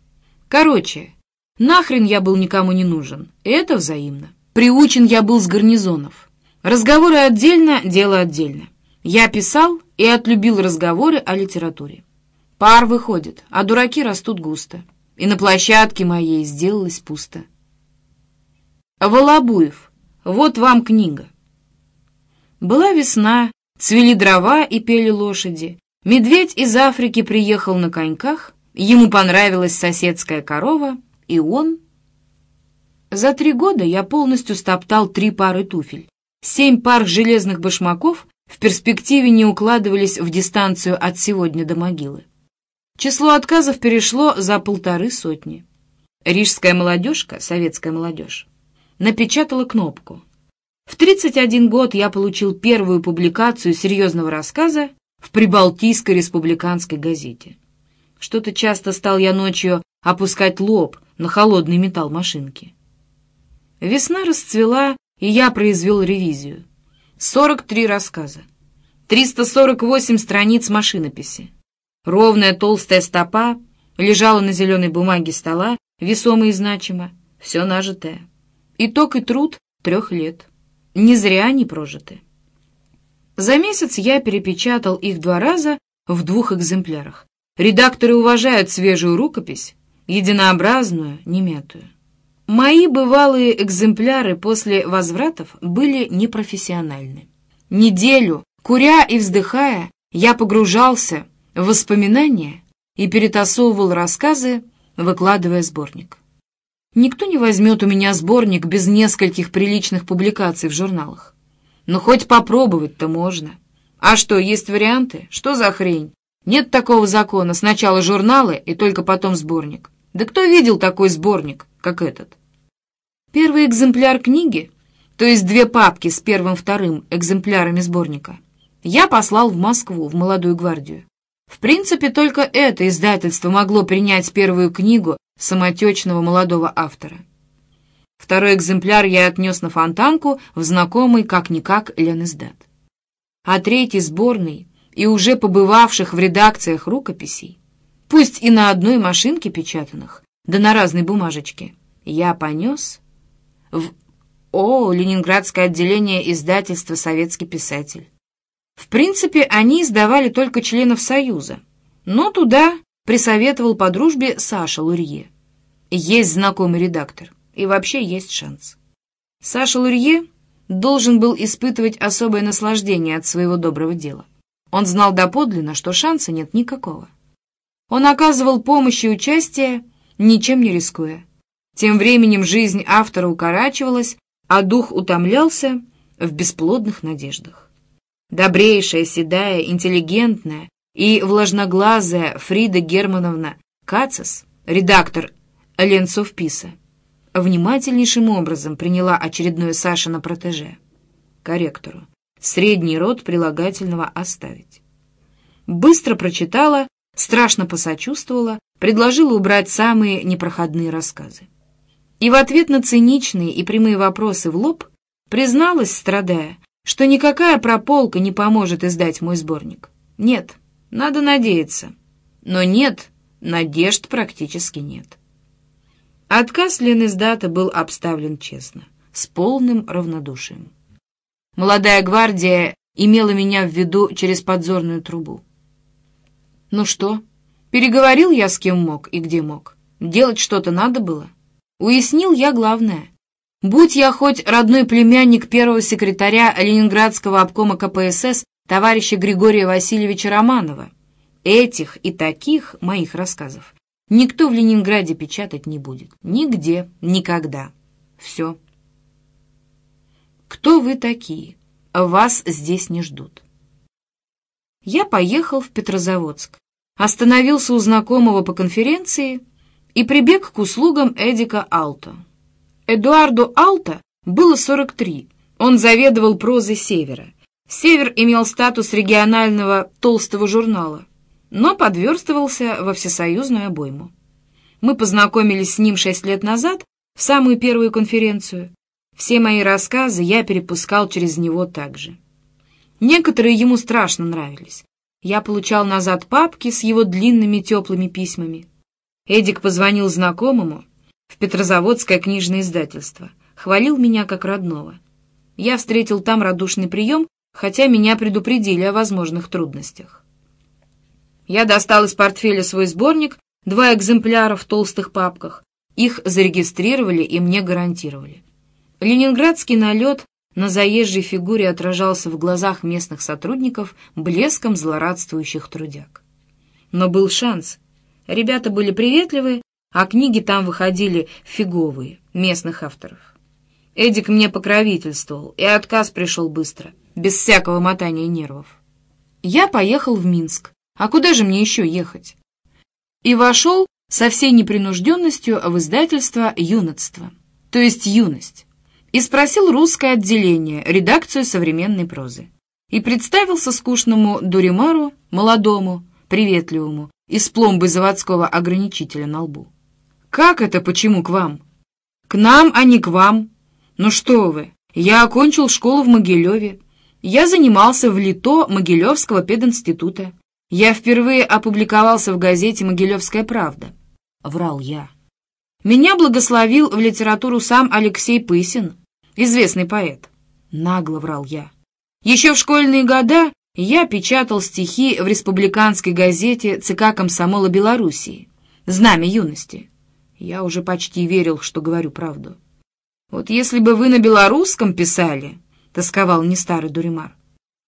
Speaker 1: Короче, нахрен я был никому не нужен, это взаимно. Приучен я был с гарнизонов. Разговоры отдельно, дело отдельно. Я писал и отлюбил разговоры о литературе. Пар выходит, а дураки растут густо. И на площадке моей сделалось пусто. Волобуев, вот вам книга. Была весна, цвели дрова и пели лошади. Медведь из Африки приехал на коньках, ему понравилась соседская корова, и он... За три года я полностью стоптал три пары туфель. Семь пар железных башмаков в перспективе не укладывались в дистанцию от сегодня до могилы. Число отказов перешло за полторы сотни. Рижская молодежка, советская молодежь, напечатала кнопку. В 31 год я получил первую публикацию серьезного рассказа в Прибалтийской республиканской газете. Что-то часто стал я ночью опускать лоб на холодный металл машинки. Весна расцвела, и я произвел ревизию. 43 рассказа, 348 страниц машинописи. Ровная толстая стопа лежала на зеленой бумаге стола, весомо и значимо, все нажитое. Итог и труд трех лет. Не зря они прожиты. За месяц я перепечатал их два раза в двух экземплярах. Редакторы уважают свежую рукопись, единообразную, немятую. Мои бывалые экземпляры после возвратов были непрофессиональны. Неделю, куря и вздыхая, я погружался в воспоминания и перетасовывал рассказы, выкладывая сборник. Никто не возьмет у меня сборник без нескольких приличных публикаций в журналах. Но хоть попробовать-то можно. А что, есть варианты? Что за хрень? Нет такого закона. Сначала журналы и только потом сборник. Да кто видел такой сборник, как этот? Первый экземпляр книги, то есть две папки с первым-вторым экземплярами сборника, я послал в Москву, в Молодую гвардию. В принципе, только это издательство могло принять первую книгу самотечного молодого автора. Второй экземпляр я отнес на фонтанку в знакомый как-никак Ленэздат. А третий сборный и уже побывавших в редакциях рукописей, пусть и на одной машинке печатанных, да на разной бумажечке, я понес в О, Ленинградское отделение издательства «Советский писатель». В принципе, они издавали только членов Союза, но туда присоветовал по дружбе Саша Лурье. Есть знакомый редактор, и вообще есть шанс. Саша Лурье должен был испытывать особое наслаждение от своего доброго дела. Он знал доподлинно, что шанса нет никакого. Он оказывал помощь и участие, ничем не рискуя. Тем временем жизнь автора укорачивалась, а дух утомлялся в бесплодных надеждах. Добрейшая, седая, интеллигентная и влажноглазая Фрида Германовна Кацис, редактор Ленцов-Писа, внимательнейшим образом приняла очередное Сашино протеже, корректору, средний род прилагательного оставить. Быстро прочитала, страшно посочувствовала, предложила убрать самые непроходные рассказы. И в ответ на циничные и прямые вопросы в лоб призналась, страдая, что никакая прополка не поможет издать мой сборник. Нет, надо надеяться. Но нет, надежд практически нет. Отказ Лениздата был обставлен честно, с полным равнодушием. Молодая гвардия имела меня в виду через подзорную трубу. Ну что, переговорил я с кем мог и где мог. Делать что-то надо было. Уяснил я главное — Будь я хоть родной племянник первого секретаря Ленинградского обкома КПСС товарища Григория Васильевича Романова, этих и таких моих рассказов никто в Ленинграде печатать не будет. Нигде, никогда. Все. Кто вы такие? Вас здесь не ждут. Я поехал в Петрозаводск, остановился у знакомого по конференции и прибег к услугам Эдика Алто. Эдуарду Алто было 43, он заведовал прозой Севера. Север имел статус регионального толстого журнала, но подверстывался во всесоюзную обойму. Мы познакомились с ним шесть лет назад, в самую первую конференцию. Все мои рассказы я перепускал через него также. Некоторые ему страшно нравились. Я получал назад папки с его длинными теплыми письмами. Эдик позвонил знакомому в Петрозаводское книжное издательство, хвалил меня как родного. Я встретил там радушный прием, хотя меня предупредили о возможных трудностях. Я достал из портфеля свой сборник, два экземпляра в толстых папках. Их зарегистрировали и мне гарантировали. Ленинградский налет на заезжей фигуре отражался в глазах местных сотрудников блеском злорадствующих трудяг. Но был шанс. Ребята были приветливые, а книги там выходили фиговые, местных авторов. Эдик мне покровительствовал, и отказ пришел быстро, без всякого мотания нервов. Я поехал в Минск. А куда же мне еще ехать? И вошел со всей непринужденностью в издательство «Юнотство», то есть «Юность», и спросил русское отделение, редакцию современной прозы. И представился скучному Дуримару, молодому, приветливому, из пломбы заводского ограничителя на лбу. «Как это почему к вам?» «К нам, а не к вам», «Ну что вы, я окончил школу в Могилеве. Я занимался в ЛИТО Могилевского пединститута. Я впервые опубликовался в газете «Могилевская правда». Врал я. Меня благословил в литературу сам Алексей Пысин, известный поэт. Нагло врал я. Еще в школьные года я печатал стихи в республиканской газете ЦК комсомола Белоруссии «Знамя юности». Я уже почти верил, что говорю правду. «Вот если бы вы на белорусском писали», — тосковал не старый Дуримар,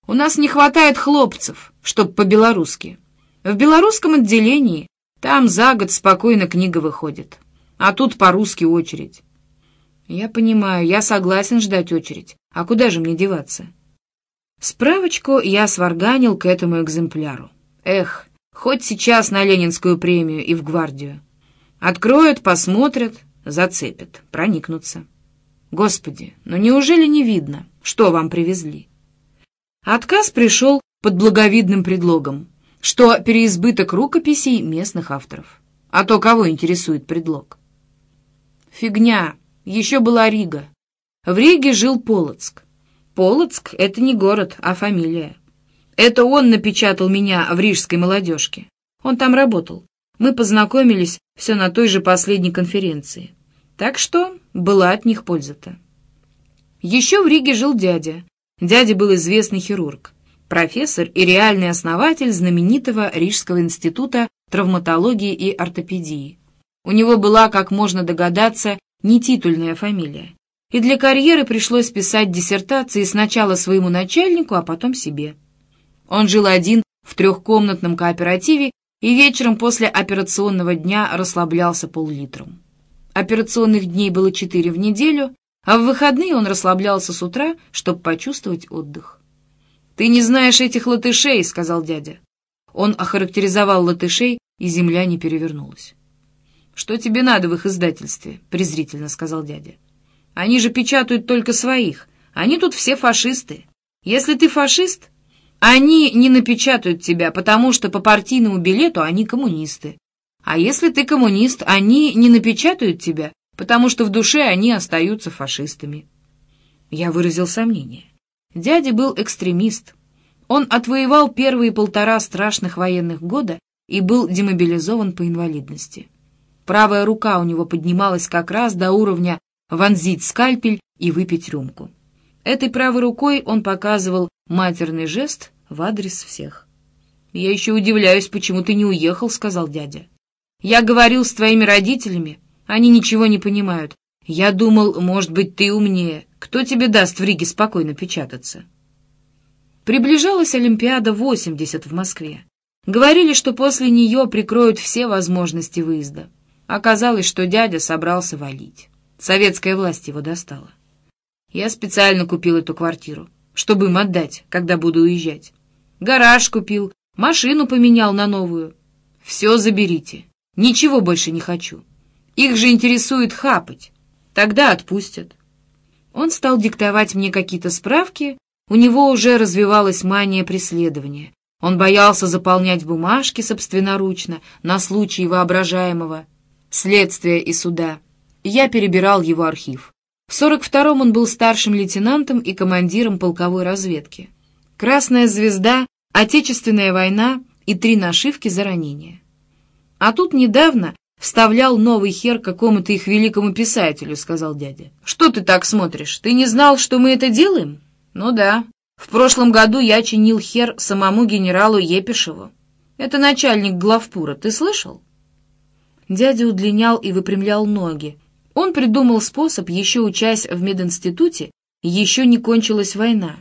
Speaker 1: «у нас не хватает хлопцев, чтоб по-белорусски. В белорусском отделении там за год спокойно книга выходит, а тут по-русски очередь». «Я понимаю, я согласен ждать очередь. А куда же мне деваться?» Справочку я сварганил к этому экземпляру. Эх, хоть сейчас на Ленинскую премию и в гвардию. Откроют, посмотрят, зацепят, проникнутся. Господи, но неужели не видно, что вам привезли? Отказ пришел под благовидным предлогом, что переизбыток рукописей местных авторов. А то кого интересует предлог? Фигня, еще была Рига. В Риге жил Полоцк. Полоцк — это не город, а фамилия. Это он напечатал меня в рижской молодежке. Он там работал. Мы познакомились все на той же последней конференции. Так что была от них польза-то. Еще в Риге жил дядя. Дядя был известный хирург, профессор и реальный основатель знаменитого Рижского института травматологии и ортопедии. У него была, как можно догадаться, не титульная фамилия. И для карьеры пришлось писать диссертации сначала своему начальнику, а потом себе. Он жил один в трехкомнатном кооперативе и вечером после операционного дня расслаблялся пол-литром. Операционных дней было четыре в неделю, а в выходные он расслаблялся с утра, чтобы почувствовать отдых. «Ты не знаешь этих латышей», — сказал дядя. Он охарактеризовал латышей, и земля не перевернулась. «Что тебе надо в их издательстве?» — презрительно сказал дядя. «Они же печатают только своих. Они тут все фашисты. Если ты фашист, они не напечатают тебя, потому что по партийному билету они коммунисты. А если ты коммунист, они не напечатают тебя, потому что в душе они остаются фашистами. Я выразил сомнение. Дядя был экстремист. Он отвоевал первые полтора страшных военных года и был демобилизован по инвалидности. Правая рука у него поднималась как раз до уровня вонзить скальпель и выпить рюмку. Этой правой рукой он показывал матерный жест в адрес всех. «Я еще удивляюсь, почему ты не уехал», — сказал дядя. Я говорил с твоими родителями, они ничего не понимают. Я думал, может быть, ты умнее. Кто тебе даст в Риге спокойно печататься?» Приближалась Олимпиада 80 в Москве. Говорили, что после нее прикроют все возможности выезда. Оказалось, что дядя собрался валить. Советская власть его достала. Я специально купил эту квартиру, чтобы им отдать, когда буду уезжать. Гараж купил, машину поменял на новую. Все заберите. Ничего больше не хочу. Их же интересует хапать. Тогда отпустят. Он стал диктовать мне какие-то справки, у него уже развивалась мания преследования. Он боялся заполнять бумажки собственноручно на случай воображаемого следствия и суда. Я перебирал его архив. В 42-м он был старшим лейтенантом и командиром полковой разведки. Красная звезда, Отечественная война и три нашивки за ранение. А тут недавно вставлял новый хер какому-то их великому писателю, сказал дядя. Что ты так смотришь? Ты не знал, что мы это делаем? Ну да. В прошлом году я чинил хер самому генералу Епишеву. Это начальник главпура, ты слышал? Дядя удлинял и выпрямлял ноги. Он придумал способ, еще учась в мединституте, еще не кончилась война.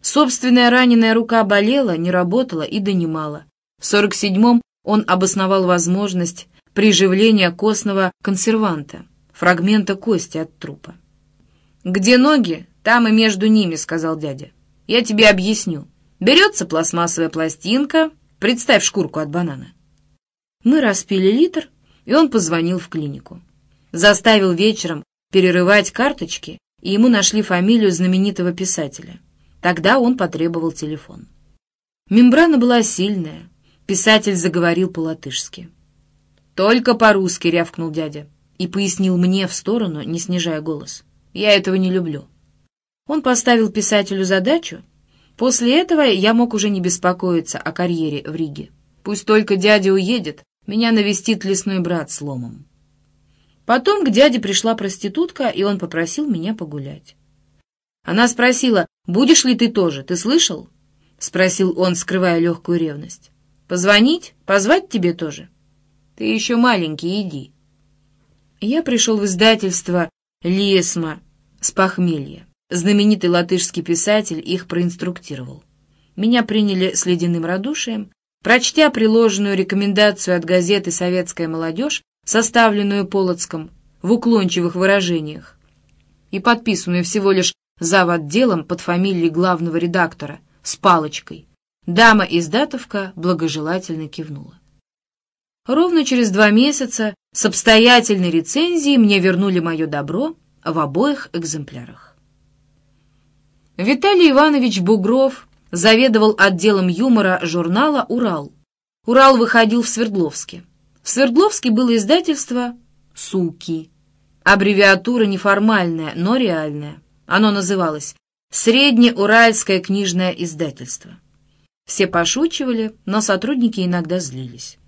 Speaker 1: Собственная раненая рука болела, не работала и донимала. В 47-м он обосновал возможность приживления костного консерванта, фрагмента кости от трупа. «Где ноги, там и между ними», — сказал дядя. «Я тебе объясню. Берется пластмассовая пластинка, представь шкурку от банана». Мы распили литр, и он позвонил в клинику. Заставил вечером перерывать карточки, и ему нашли фамилию знаменитого писателя. Тогда он потребовал телефон. Мембрана была сильная. Писатель заговорил по-латышски. «Только по-русски», — рявкнул дядя. И пояснил мне в сторону, не снижая голос. «Я этого не люблю». Он поставил писателю задачу. После этого я мог уже не беспокоиться о карьере в Риге. Пусть только дядя уедет, меня навестит лесной брат с ломом. Потом к дяде пришла проститутка, и он попросил меня погулять. Она спросила, будешь ли ты тоже, ты слышал? Спросил он, скрывая легкую ревность. Позвонить? Позвать тебе тоже? Ты еще маленький, иди. Я пришел в издательство Лесма с похмелья. Знаменитый латышский писатель их проинструктировал. Меня приняли с ледяным радушием. Прочтя приложенную рекомендацию от газеты «Советская молодежь», составленную Полоцком в уклончивых выражениях, и подписанную всего лишь зав. отделом под фамилией главного редактора, с палочкой. Дама-издатовка благожелательно кивнула. Ровно через два месяца с обстоятельной рецензией мне вернули мое добро в обоих экземплярах. Виталий Иванович Бугров заведовал отделом юмора журнала «Урал». «Урал» выходил в Свердловске. В Свердловске было издательство «Суки». Аббревиатура неформальная, но реальная. Оно называлось «Среднеуральское книжное издательство». Все пошучивали, но сотрудники иногда злились.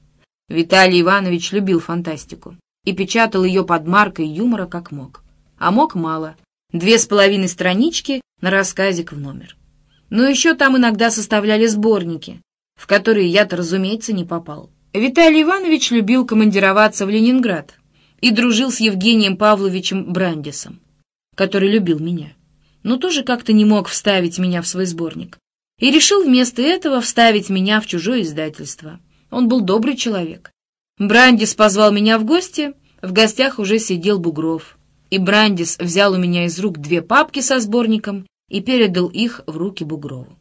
Speaker 1: Виталий Иванович любил фантастику и печатал ее под маркой юмора как мог. А мог мало. Две с половиной странички на рассказик в номер. Но еще там иногда составляли сборники, в которые я-то, разумеется, не попал. Виталий Иванович любил командироваться в Ленинград и дружил с Евгением Павловичем Брандисом который любил меня, но тоже как-то не мог вставить меня в свой сборник, и решил вместо этого вставить меня в чужое издательство. Он был добрый человек. Брандис позвал меня в гости, в гостях уже сидел Бугров, и Брандис взял у меня из рук две папки со сборником и передал их в руки Бугрову.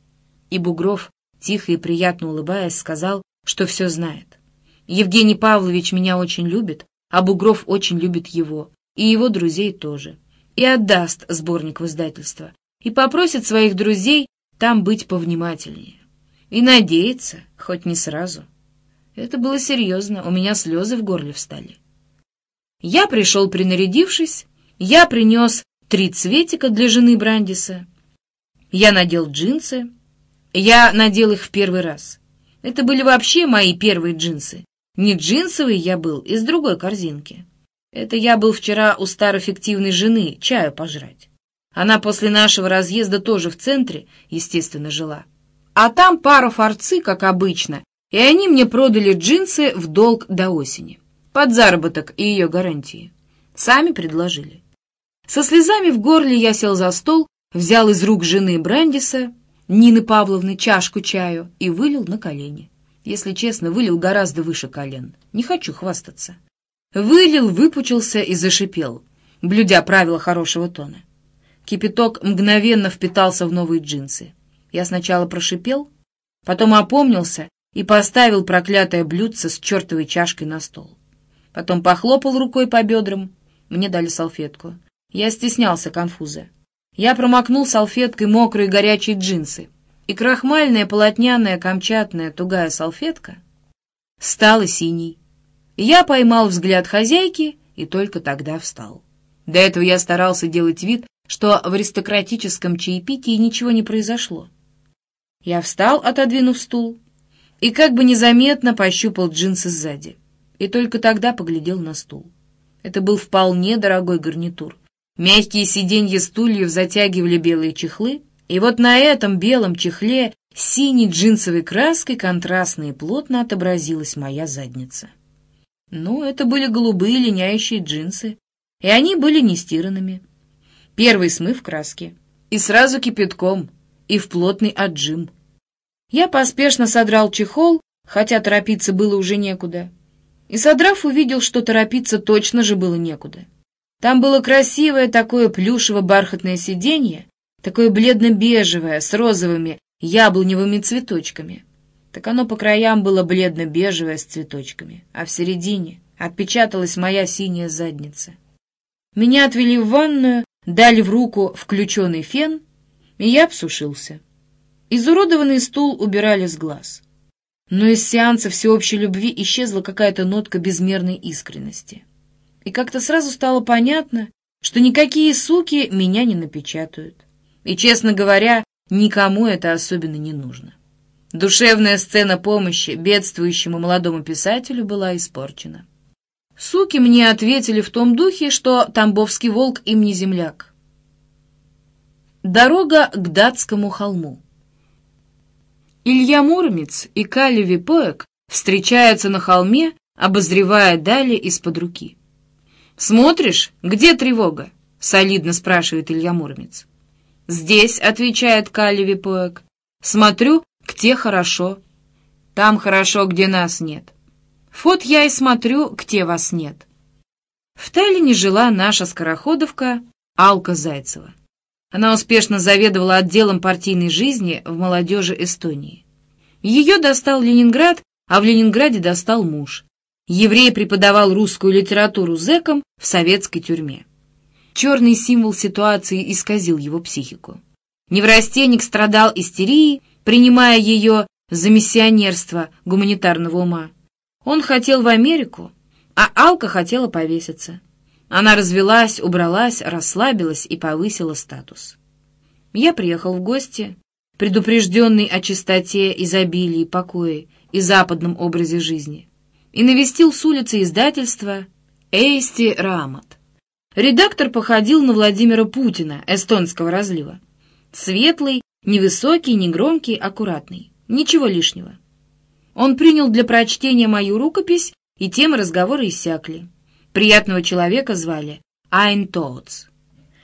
Speaker 1: И Бугров, тихо и приятно улыбаясь, сказал, что все знает. Евгений Павлович меня очень любит, а Бугров очень любит его, и его друзей тоже и отдаст сборник в издательство, и попросит своих друзей там быть повнимательнее. И надеется, хоть не сразу. Это было серьезно, у меня слезы в горле встали. Я пришел принарядившись, я принес три цветика для жены Брандиса, я надел джинсы, я надел их в первый раз. Это были вообще мои первые джинсы. Не джинсовые я был, из другой корзинки. Это я был вчера у старофиктивной жены чаю пожрать. Она после нашего разъезда тоже в центре, естественно, жила. А там пара форцы, как обычно, и они мне продали джинсы в долг до осени. Под заработок и ее гарантии. Сами предложили. Со слезами в горле я сел за стол, взял из рук жены Брандиса, Нины Павловны, чашку чаю и вылил на колени. Если честно, вылил гораздо выше колен. Не хочу хвастаться. Вылил, выпучился и зашипел, блюдя правила хорошего тона. Кипяток мгновенно впитался в новые джинсы. Я сначала прошипел, потом опомнился и поставил проклятое блюдце с чертовой чашкой на стол. Потом похлопал рукой по бедрам. Мне дали салфетку. Я стеснялся конфуза. Я промокнул салфеткой мокрые горячие джинсы, и крахмальная полотняная камчатная тугая салфетка стала синей. Я поймал взгляд хозяйки и только тогда встал. До этого я старался делать вид, что в аристократическом чаепитии ничего не произошло. Я встал, отодвинув стул, и как бы незаметно пощупал джинсы сзади, и только тогда поглядел на стул. Это был вполне дорогой гарнитур. Мягкие сиденья стульев затягивали белые чехлы, и вот на этом белом чехле синей джинсовой краской контрастно и плотно отобразилась моя задница. Ну, это были голубые линяющие джинсы, и они были нестиранными. Первый смыв краски, и сразу кипятком, и в плотный отжим. Я поспешно содрал чехол, хотя торопиться было уже некуда. И, содрав, увидел, что торопиться точно же было некуда. Там было красивое такое плюшево-бархатное сиденье, такое бледно-бежевое, с розовыми яблоневыми цветочками. Так оно по краям было бледно-бежевое с цветочками, а в середине отпечаталась моя синяя задница. Меня отвели в ванную, дали в руку включенный фен, и я обсушился. Изуродованный стул убирали с глаз. Но из сеанса всеобщей любви исчезла какая-то нотка безмерной искренности. И как-то сразу стало понятно, что никакие суки меня не напечатают. И, честно говоря, никому это особенно не нужно. Душевная сцена помощи бедствующему молодому писателю была испорчена. Суки мне ответили в том духе, что Тамбовский волк им не земляк. Дорога к датскому холму. Илья Муромец и Калеви Поэк встречаются на холме, обозревая далее из-под руки. «Смотришь, где тревога?» — солидно спрашивает Илья Муромец. «Здесь», — отвечает Калеви Поэк. «Смотрю, где хорошо. Там хорошо, где нас нет. Вот я и смотрю, где вас нет. В Таллине жила наша скороходовка Алка Зайцева. Она успешно заведовала отделом партийной жизни в молодежи Эстонии. Ее достал Ленинград, а в Ленинграде достал муж. Еврей преподавал русскую литературу зэкам в советской тюрьме. Черный символ ситуации исказил его психику. Неврастенник страдал истерией, принимая ее за миссионерство гуманитарного ума. Он хотел в Америку, а Алка хотела повеситься. Она развелась, убралась, расслабилась и повысила статус. Я приехал в гости, предупрежденный о чистоте, изобилии, покое и западном образе жизни, и навестил с улицы издательства «Эйсти Рамат». Редактор походил на Владимира Путина, эстонского разлива. Светлый, невысокий, негромкий, аккуратный. Ничего лишнего. Он принял для прочтения мою рукопись, и темы разговора иссякли. Приятного человека звали Айн Тоотс.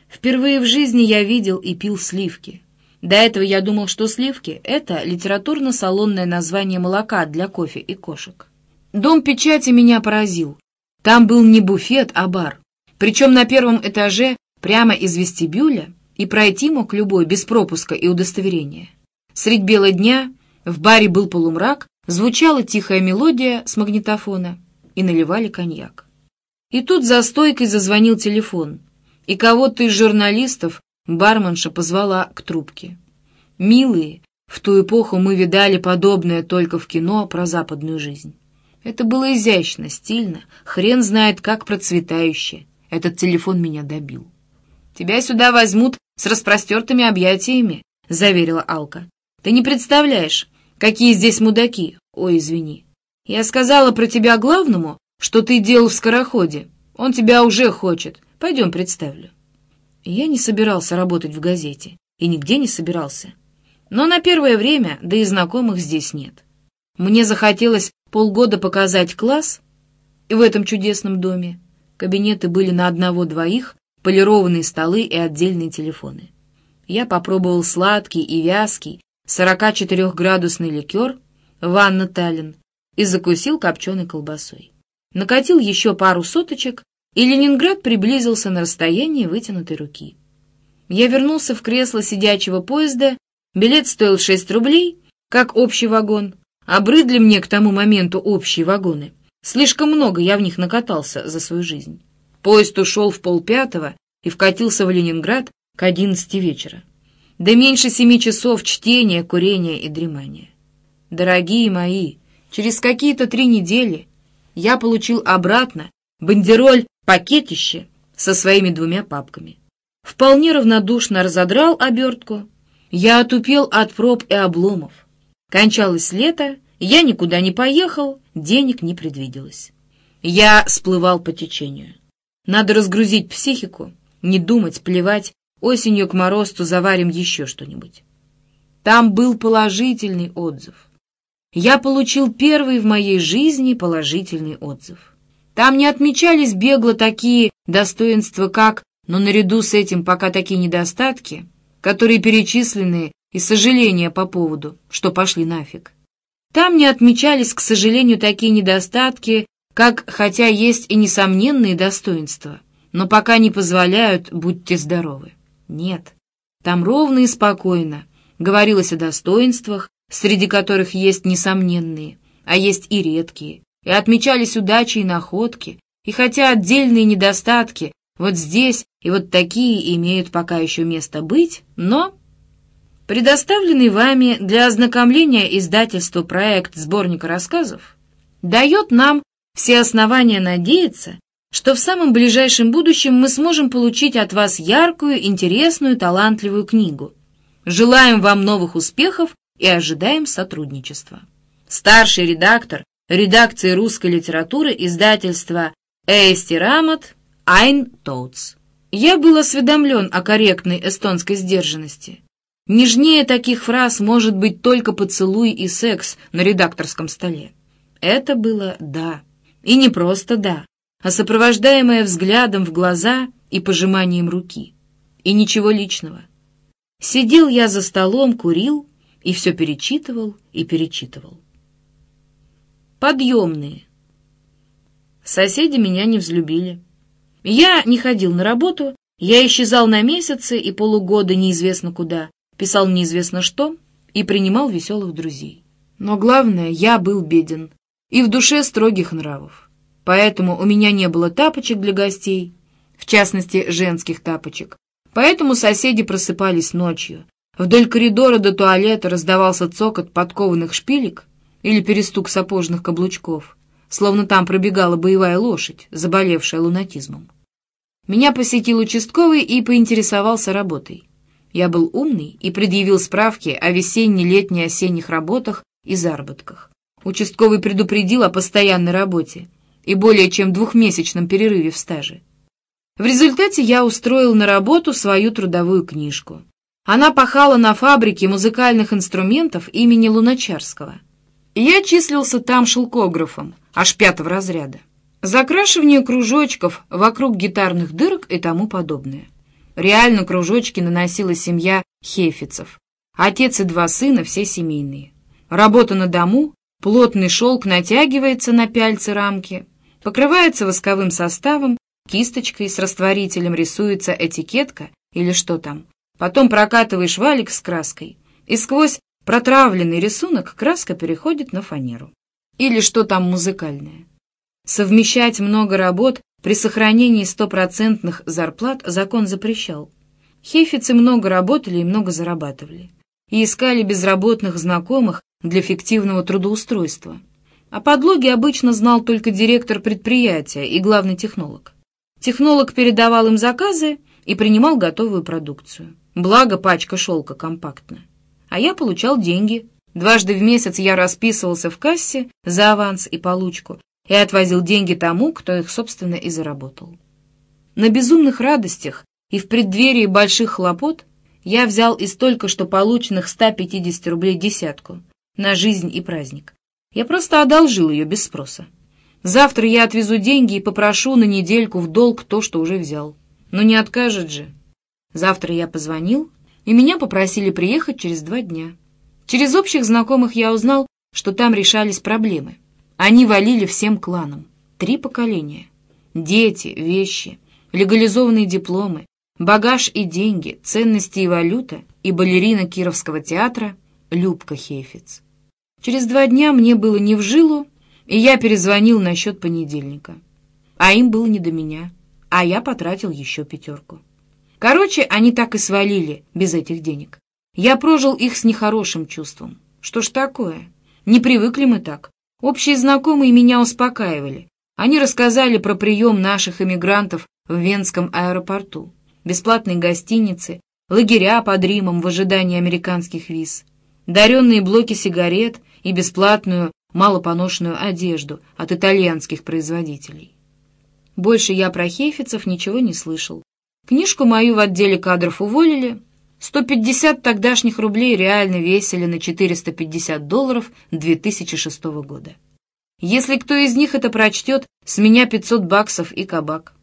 Speaker 1: Впервые в жизни я видел и пил сливки. До этого я думал, что сливки — это литературно-салонное название молока для кофе и кошек. Дом печати меня поразил. Там был не буфет, а бар. Причем на первом этаже, прямо из вестибюля, и пройти мог любой без пропуска и удостоверения. Средь бела дня в баре был полумрак, Звучала тихая мелодия с магнитофона, и наливали коньяк. И тут за стойкой зазвонил телефон, и кого-то из журналистов барменша позвала к трубке. «Милые, в ту эпоху мы видали подобное только в кино про западную жизнь. Это было изящно, стильно, хрен знает как процветающе. Этот телефон меня добил. «Тебя сюда возьмут с распростертыми объятиями», — заверила Алка. «Ты не представляешь, Какие здесь мудаки? Ой, извини. Я сказала про тебя главному, что ты делал в скороходе. Он тебя уже хочет. Пойдем представлю. Я не собирался работать в газете. И нигде не собирался. Но на первое время, да и знакомых здесь нет. Мне захотелось полгода показать класс и в этом чудесном доме. Кабинеты были на одного-двоих, полированные столы и отдельные телефоны. Я попробовал сладкий и вязкий, 44-градусный ликер, ванна Таллин, и закусил копченой колбасой. Накатил еще пару соточек, и Ленинград приблизился на расстояние вытянутой руки. Я вернулся в кресло сидячего поезда, билет стоил 6 рублей, как общий вагон, обрыдли мне к тому моменту общие вагоны. Слишком много я в них накатался за свою жизнь. Поезд ушел в полпятого и вкатился в Ленинград к одиннадцати вечера. Да меньше семи часов чтения, курения и дремания. Дорогие мои, через какие-то три недели я получил обратно бандероль пакетище со своими двумя папками. Вполне равнодушно разодрал обертку. Я отупел от проб и обломов. Кончалось лето, я никуда не поехал, денег не предвиделось. Я сплывал по течению. Надо разгрузить психику, не думать, плевать, осенью к морозу заварим еще что-нибудь. Там был положительный отзыв. Я получил первый в моей жизни положительный отзыв. Там не отмечались бегло такие достоинства, как, но наряду с этим пока такие недостатки, которые перечислены и сожаления по поводу, что пошли нафиг. Там не отмечались, к сожалению, такие недостатки, как, хотя есть и несомненные достоинства, но пока не позволяют «будьте здоровы». Нет, там ровно и спокойно говорилось о достоинствах, среди которых есть несомненные, а есть и редкие, и отмечались удачи и находки, и хотя отдельные недостатки вот здесь и вот такие имеют пока еще место быть, но... Предоставленный вами для ознакомления издательству проект сборника рассказов дает нам все основания надеяться, что в самом ближайшем будущем мы сможем получить от вас яркую, интересную, талантливую книгу. Желаем вам новых успехов и ожидаем сотрудничества. Старший редактор редакции русской литературы издательства Эйсти Рамат Айн Тоутс. Я был осведомлен о корректной эстонской сдержанности. Нежнее таких фраз может быть только поцелуй и секс на редакторском столе. Это было «да». И не просто «да», а сопровождаемое взглядом в глаза и пожиманием руки. И ничего личного. Сидел я за столом, курил и все перечитывал и перечитывал. Подъемные. Соседи меня не взлюбили. Я не ходил на работу, я исчезал на месяцы и полугода неизвестно куда, писал неизвестно что и принимал веселых друзей. Но главное, я был беден и в душе строгих нравов. Поэтому у меня не было тапочек для гостей, в частности, женских тапочек. Поэтому соседи просыпались ночью. Вдоль коридора до туалета раздавался цокот подкованных шпилек или перестук сапожных каблучков, словно там пробегала боевая лошадь, заболевшая лунатизмом. Меня посетил участковый и поинтересовался работой. Я был умный и предъявил справки о весенне летне осенних работах и заработках. Участковый предупредил о постоянной работе и более чем двухмесячном перерыве в стаже. В результате я устроил на работу свою трудовую книжку. Она пахала на фабрике музыкальных инструментов имени Луначарского. Я числился там шелкографом, аж пятого разряда. Закрашивание кружочков вокруг гитарных дырок и тому подобное. Реально кружочки наносила семья Хефицев. Отец и два сына, все семейные. Работа на дому, плотный шелк натягивается на пяльцы рамки, покрывается восковым составом, кисточкой с растворителем рисуется этикетка или что там. Потом прокатываешь валик с краской, и сквозь протравленный рисунок краска переходит на фанеру. Или что там музыкальное. Совмещать много работ при сохранении стопроцентных зарплат закон запрещал. Хефицы много работали и много зарабатывали. И искали безработных знакомых для фиктивного трудоустройства. А подлоги обычно знал только директор предприятия и главный технолог. Технолог передавал им заказы и принимал готовую продукцию. Благо пачка шелка компактная. А я получал деньги. Дважды в месяц я расписывался в кассе за аванс и получку и отвозил деньги тому, кто их, собственно, и заработал. На безумных радостях и в преддверии больших хлопот я взял из только что полученных 150 рублей десятку на жизнь и праздник. Я просто одолжил ее без спроса. Завтра я отвезу деньги и попрошу на недельку в долг то, что уже взял. Но не откажет же. Завтра я позвонил, и меня попросили приехать через два дня. Через общих знакомых я узнал, что там решались проблемы. Они валили всем кланам. Три поколения. Дети, вещи, легализованные дипломы, багаж и деньги, ценности и валюта, и балерина Кировского театра Любка Хейфиц. Через два дня мне было не в жилу, и я перезвонил насчет понедельника. А им было не до меня, а я потратил еще пятерку. Короче, они так и свалили без этих денег. Я прожил их с нехорошим чувством. Что ж такое? Не привыкли мы так. Общие знакомые меня успокаивали. Они рассказали про прием наших эмигрантов в Венском аэропорту, бесплатные гостиницы, лагеря под Римом в ожидании американских виз, даренные блоки сигарет и бесплатную малопоношенную одежду от итальянских производителей. Больше я про хейфицев ничего не слышал. Книжку мою в отделе кадров уволили. 150 тогдашних рублей реально весили на 450 долларов 2006 года. Если кто из них это прочтет, с меня 500 баксов и кабак.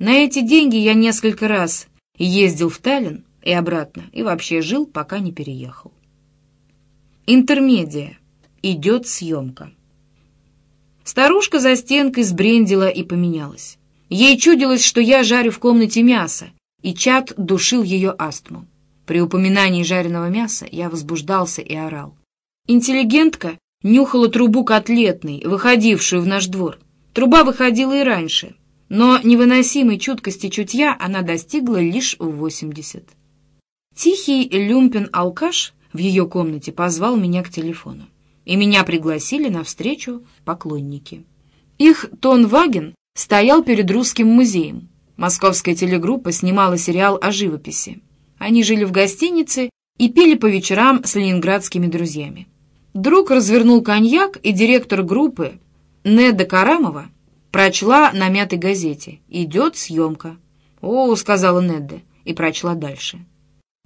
Speaker 1: На эти деньги я несколько раз ездил в Таллин и обратно, и вообще жил, пока не переехал. Интермедия. Идет съемка. Старушка за стенкой сбрендила и поменялась. Ей чудилось, что я жарю в комнате мясо, и чат душил ее астму. При упоминании жареного мяса я возбуждался и орал. Интеллигентка нюхала трубу котлетной, выходившую в наш двор. Труба выходила и раньше, но невыносимой чуткости чутья она достигла лишь в восемьдесят. Тихий люмпен-алкаш в ее комнате позвал меня к телефону, и меня пригласили на встречу поклонники. Их Тонваген стоял перед Русским музеем. Московская телегруппа снимала сериал о живописи. Они жили в гостинице и пили по вечерам с ленинградскими друзьями. Друг развернул коньяк, и директор группы Неда Карамова прочла на мятой газете «Идет съемка». «О», — сказала Недда, и прочла дальше.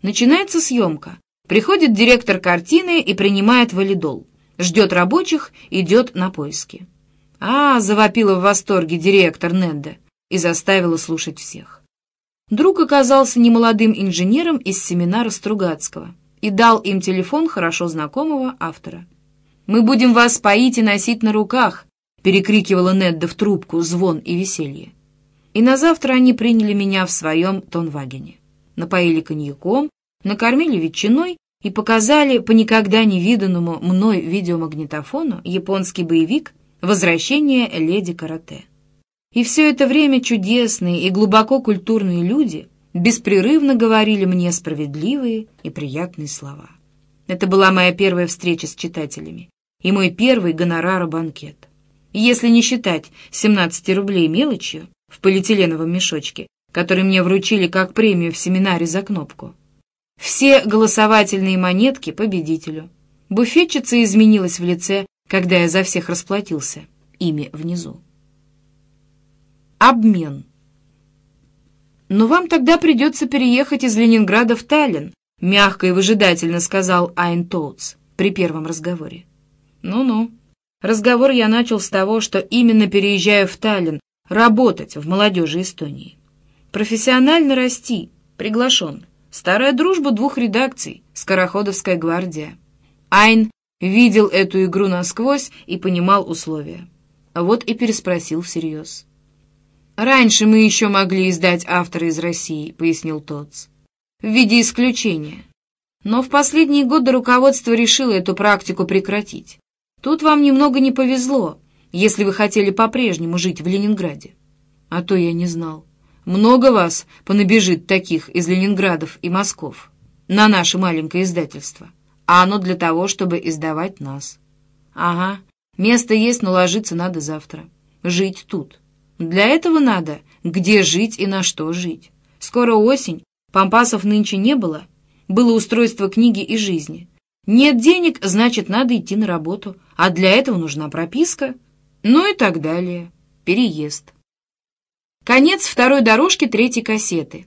Speaker 1: Начинается съемка. Приходит директор картины и принимает валидол. Ждет рабочих, идет на поиски. «А!» — завопила в восторге директор Недда и заставила слушать всех. Друг оказался немолодым инженером из семинара Стругацкого и дал им телефон хорошо знакомого автора. «Мы будем вас поить и носить на руках!» — перекрикивала Недда в трубку звон и веселье. И на завтра они приняли меня в своем Тонвагене. Напоили коньяком, накормили ветчиной и показали по никогда не виданному мной видеомагнитофону японский боевик Возвращение леди Карате. И все это время чудесные и глубоко культурные люди беспрерывно говорили мне справедливые и приятные слова. Это была моя первая встреча с читателями и мой первый гонорар-банкет. Если не считать 17 рублей мелочью в полиэтиленовом мешочке, который мне вручили как премию в семинаре за кнопку. Все голосовательные монетки победителю. Буфетчица изменилась в лице когда я за всех расплатился, ими внизу. Обмен. «Но вам тогда придется переехать из Ленинграда в Таллин», мягко и выжидательно сказал Айн Тоутс при первом разговоре. «Ну-ну». Разговор я начал с того, что именно переезжаю в Таллин работать в молодежи Эстонии. Профессионально расти, приглашен. Старая дружба двух редакций, Скороходовская гвардия. Айн видел эту игру насквозь и понимал условия. А вот и переспросил всерьез. «Раньше мы еще могли издать автора из России», — пояснил Тотс, — «в виде исключения. Но в последние годы руководство решило эту практику прекратить. Тут вам немного не повезло, если вы хотели по-прежнему жить в Ленинграде. А то я не знал. Много вас понабежит таких из Ленинградов и Москов на наше маленькое издательство а оно для того, чтобы издавать нас. Ага, место есть, но ложиться надо завтра. Жить тут. Для этого надо, где жить и на что жить. Скоро осень, пампасов нынче не было, было устройство книги и жизни. Нет денег, значит, надо идти на работу, а для этого нужна прописка, ну и так далее. Переезд. Конец второй дорожки третьей кассеты.